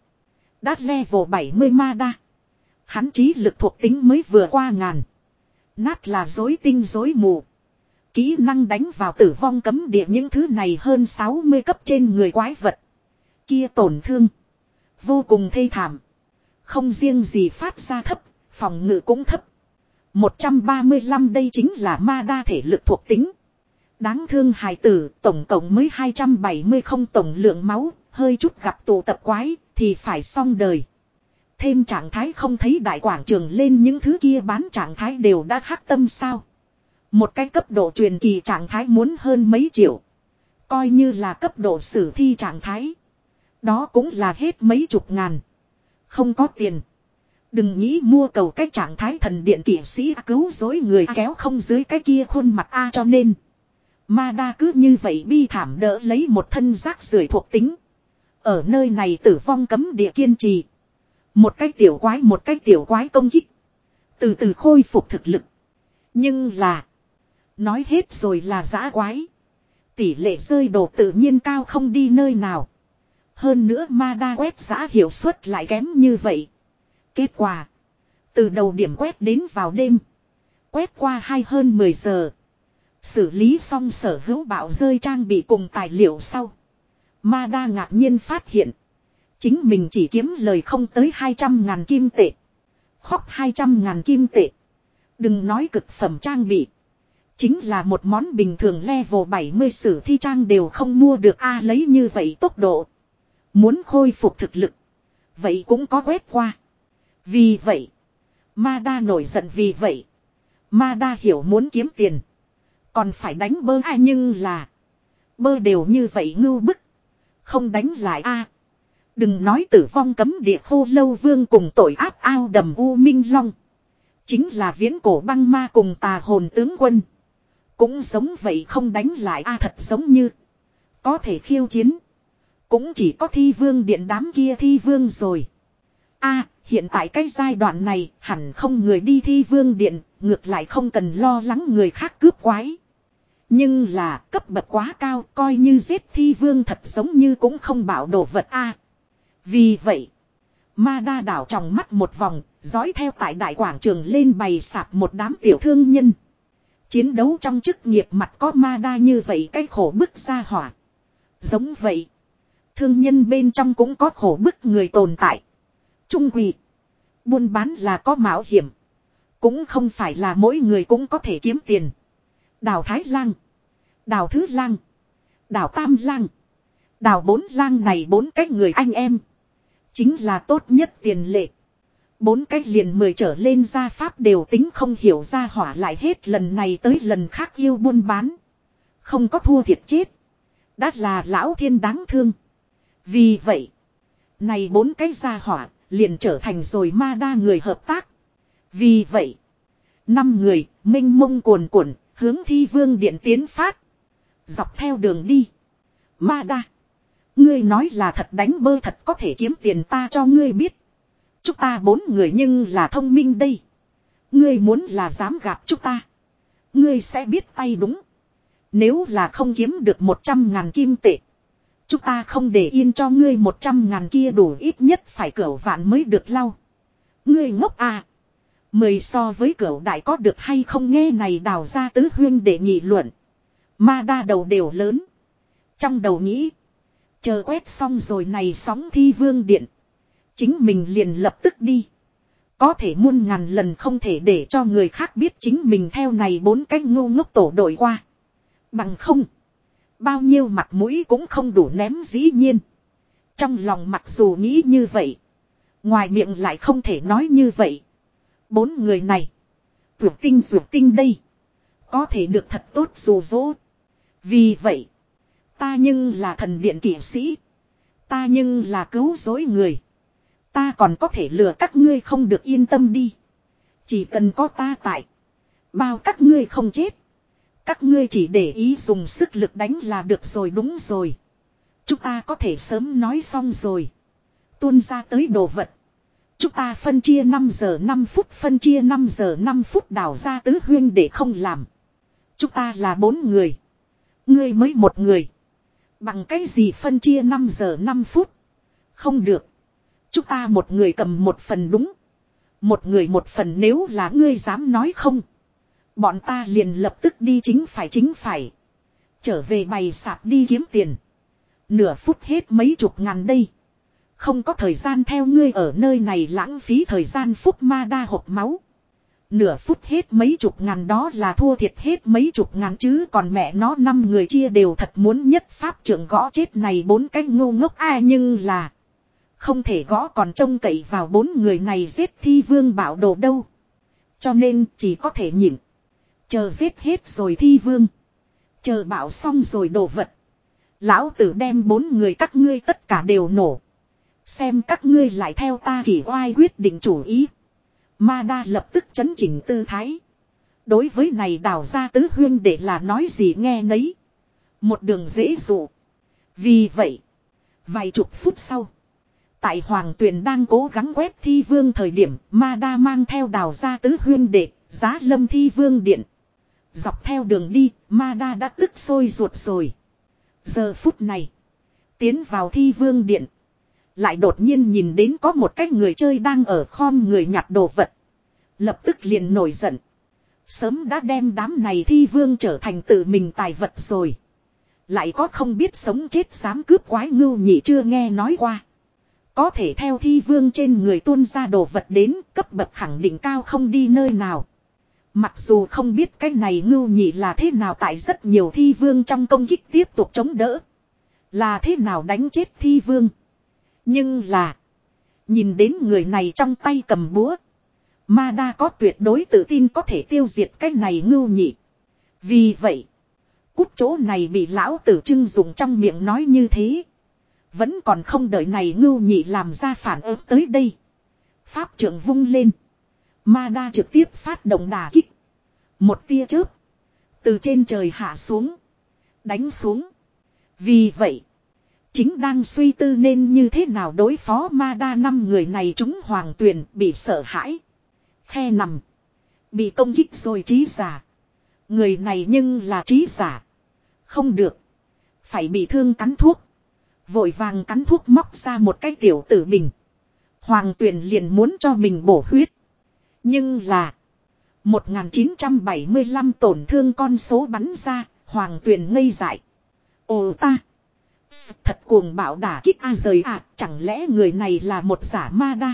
Đát level 70 ma đa. Hắn trí lực thuộc tính mới vừa qua ngàn. Nát là dối tinh dối mù. Kỹ năng đánh vào tử vong cấm địa những thứ này hơn 60 cấp trên người quái vật. Kia tổn thương. Vô cùng thê thảm. Không riêng gì phát ra thấp, phòng ngự cũng thấp. 135 đây chính là ma đa thể lực thuộc tính. Đáng thương hài tử, tổng cộng mới 270 không tổng lượng máu, hơi chút gặp tụ tập quái, thì phải xong đời. Thêm trạng thái không thấy đại quảng trường lên những thứ kia bán trạng thái đều đã hắc tâm sao. Một cái cấp độ truyền kỳ trạng thái muốn hơn mấy triệu. Coi như là cấp độ sử thi trạng thái. Đó cũng là hết mấy chục ngàn. Không có tiền. Đừng nghĩ mua cầu cái trạng thái thần điện kỷ sĩ à, cứu dối người à, kéo không dưới cái kia khuôn mặt A cho nên. Ma đa cứ như vậy bi thảm đỡ lấy một thân rác rưởi thuộc tính. Ở nơi này tử vong cấm địa kiên trì. Một cái tiểu quái, một cái tiểu quái công kích. Từ từ khôi phục thực lực. Nhưng là. Nói hết rồi là giã quái. Tỷ lệ rơi đồ tự nhiên cao không đi nơi nào. Hơn nữa ma đa quét giã hiệu suất lại kém như vậy. Kết quả. Từ đầu điểm quét đến vào đêm. Quét qua hai hơn 10 giờ. Xử lý xong sở hữu bạo rơi trang bị cùng tài liệu sau. Ma đa ngạc nhiên phát hiện. Chính mình chỉ kiếm lời không tới 200 ngàn kim tệ. Khóc 200 ngàn kim tệ. Đừng nói cực phẩm trang bị. Chính là một món bình thường level 70 sử thi trang đều không mua được a à, lấy như vậy tốc độ. Muốn khôi phục thực lực. Vậy cũng có quét qua. Vì vậy. Ma đa nổi giận vì vậy. Ma đa hiểu muốn kiếm tiền. Còn phải đánh bơ ai à, nhưng là. Bơ đều như vậy ngưu bức. Không đánh lại a à. Đừng nói tử vong cấm địa khô lâu vương cùng tội ác ao đầm u minh long. Chính là viễn cổ băng ma cùng tà hồn tướng quân. Cũng giống vậy không đánh lại a thật giống như. Có thể khiêu chiến. Cũng chỉ có thi vương điện đám kia thi vương rồi. a hiện tại cái giai đoạn này hẳn không người đi thi vương điện. Ngược lại không cần lo lắng người khác cướp quái. Nhưng là cấp bậc quá cao coi như giết thi vương thật giống như cũng không bảo đồ vật a Vì vậy. Ma đa đảo trong mắt một vòng, dõi theo tại đại quảng trường lên bày sạp một đám tiểu thương nhân. Chiến đấu trong chức nghiệp mặt có ma đa như vậy cái khổ bức ra hỏa. Giống vậy. Thương nhân bên trong cũng có khổ bức người tồn tại. Trung quỷ. Buôn bán là có mạo hiểm. Cũng không phải là mỗi người cũng có thể kiếm tiền. Đào Thái Lang. Đào Thứ Lang. Đào Tam Lang. Đào Bốn Lang này bốn cái người anh em. Chính là tốt nhất tiền lệ. Bốn cách liền mười trở lên gia pháp đều tính không hiểu ra hỏa lại hết lần này tới lần khác yêu buôn bán. Không có thua thiệt chết. Đã là lão thiên đáng thương. Vì vậy. Này bốn cái gia hỏa liền trở thành rồi ma đa người hợp tác. Vì vậy. Năm người minh mông cuồn cuộn hướng thi vương điện tiến phát. Dọc theo đường đi. Ma đa. Ngươi nói là thật đánh bơ thật có thể kiếm tiền ta cho ngươi biết. Chúng ta bốn người nhưng là thông minh đây. Ngươi muốn là dám gặp chúng ta. Ngươi sẽ biết tay đúng. Nếu là không kiếm được một trăm ngàn kim tệ. Chúng ta không để yên cho ngươi một trăm ngàn kia đủ ít nhất phải cửu vạn mới được lau. Ngươi ngốc à. Mười so với cửu đại có được hay không nghe này đào ra tứ huyên để nghị luận. Ma đa đầu đều lớn. Trong đầu nghĩ. Chờ quét xong rồi này sóng thi vương điện. Chính mình liền lập tức đi. Có thể muôn ngàn lần không thể để cho người khác biết chính mình theo này bốn cách ngu ngốc tổ đội qua. Bằng không. Bao nhiêu mặt mũi cũng không đủ ném dĩ nhiên. Trong lòng mặc dù nghĩ như vậy. Ngoài miệng lại không thể nói như vậy. Bốn người này. Vượt tinh ruột tinh đây. Có thể được thật tốt dù dỗ. Vì vậy. Ta nhưng là thần điện kỷ sĩ. Ta nhưng là cứu dối người. Ta còn có thể lừa các ngươi không được yên tâm đi. Chỉ cần có ta tại. Bao các ngươi không chết. Các ngươi chỉ để ý dùng sức lực đánh là được rồi đúng rồi. Chúng ta có thể sớm nói xong rồi. Tuôn ra tới đồ vật. Chúng ta phân chia 5 giờ 5 phút, phân chia 5 giờ 5 phút đào ra tứ huyên để không làm. Chúng ta là bốn người. Ngươi mới một người. Bằng cái gì phân chia 5 giờ 5 phút. Không được. Chúng ta một người cầm một phần đúng. Một người một phần nếu là ngươi dám nói không. Bọn ta liền lập tức đi chính phải chính phải. Trở về bày sạp đi kiếm tiền. Nửa phút hết mấy chục ngàn đây. Không có thời gian theo ngươi ở nơi này lãng phí thời gian phút ma đa hộp máu. Nửa phút hết mấy chục ngàn đó là thua thiệt hết mấy chục ngàn chứ còn mẹ nó năm người chia đều thật muốn nhất pháp trưởng gõ chết này bốn cái ngu ngốc ai nhưng là không thể gõ còn trông cậy vào bốn người này giết thi vương bảo đồ đâu. Cho nên chỉ có thể nhịn. Chờ giết hết rồi thi vương. Chờ bảo xong rồi đổ vật. Lão tử đem bốn người các ngươi tất cả đều nổ. Xem các ngươi lại theo ta kỳ oai quyết định chủ ý. Ma đa lập tức chấn chỉnh tư thái. Đối với này đào ra tứ huyên để là nói gì nghe nấy. Một đường dễ dụ. Vì vậy. Vài chục phút sau. Tại Hoàng Tuyền đang cố gắng quét thi vương thời điểm, Ma đa mang theo đào ra tứ huyên đệ. Giá lâm thi vương điện. Dọc theo đường đi, Ma đa đã tức sôi ruột rồi. Giờ phút này. Tiến vào thi vương điện. Lại đột nhiên nhìn đến có một cái người chơi đang ở khom người nhặt đồ vật. Lập tức liền nổi giận. Sớm đã đem đám này thi vương trở thành tự mình tài vật rồi. Lại có không biết sống chết dám cướp quái ngưu nhị chưa nghe nói qua. Có thể theo thi vương trên người tuôn ra đồ vật đến, cấp bậc khẳng định cao không đi nơi nào. Mặc dù không biết cái này ngưu nhị là thế nào tại rất nhiều thi vương trong công kích tiếp tục chống đỡ. Là thế nào đánh chết thi vương. Nhưng là. Nhìn đến người này trong tay cầm búa. Ma đa có tuyệt đối tự tin có thể tiêu diệt cái này ngưu nhị. Vì vậy. Cút chỗ này bị lão tử trưng dùng trong miệng nói như thế. Vẫn còn không đợi này ngưu nhị làm ra phản ứng tới đây. Pháp trưởng vung lên. Ma đa trực tiếp phát động đà kích. Một tia chớp. Từ trên trời hạ xuống. Đánh xuống. Vì vậy. Chính đang suy tư nên như thế nào đối phó ma đa năm người này chúng hoàng tuyền bị sợ hãi. Khe nằm. Bị công kích rồi trí giả. Người này nhưng là trí giả. Không được. Phải bị thương cắn thuốc. Vội vàng cắn thuốc móc ra một cái tiểu tử bình. Hoàng tuyền liền muốn cho mình bổ huyết. Nhưng là. 1975 tổn thương con số bắn ra. Hoàng tuyền ngây dại. Ồ ta. Thật cuồng bạo đả kích a rời à, chẳng lẽ người này là một giả ma đa?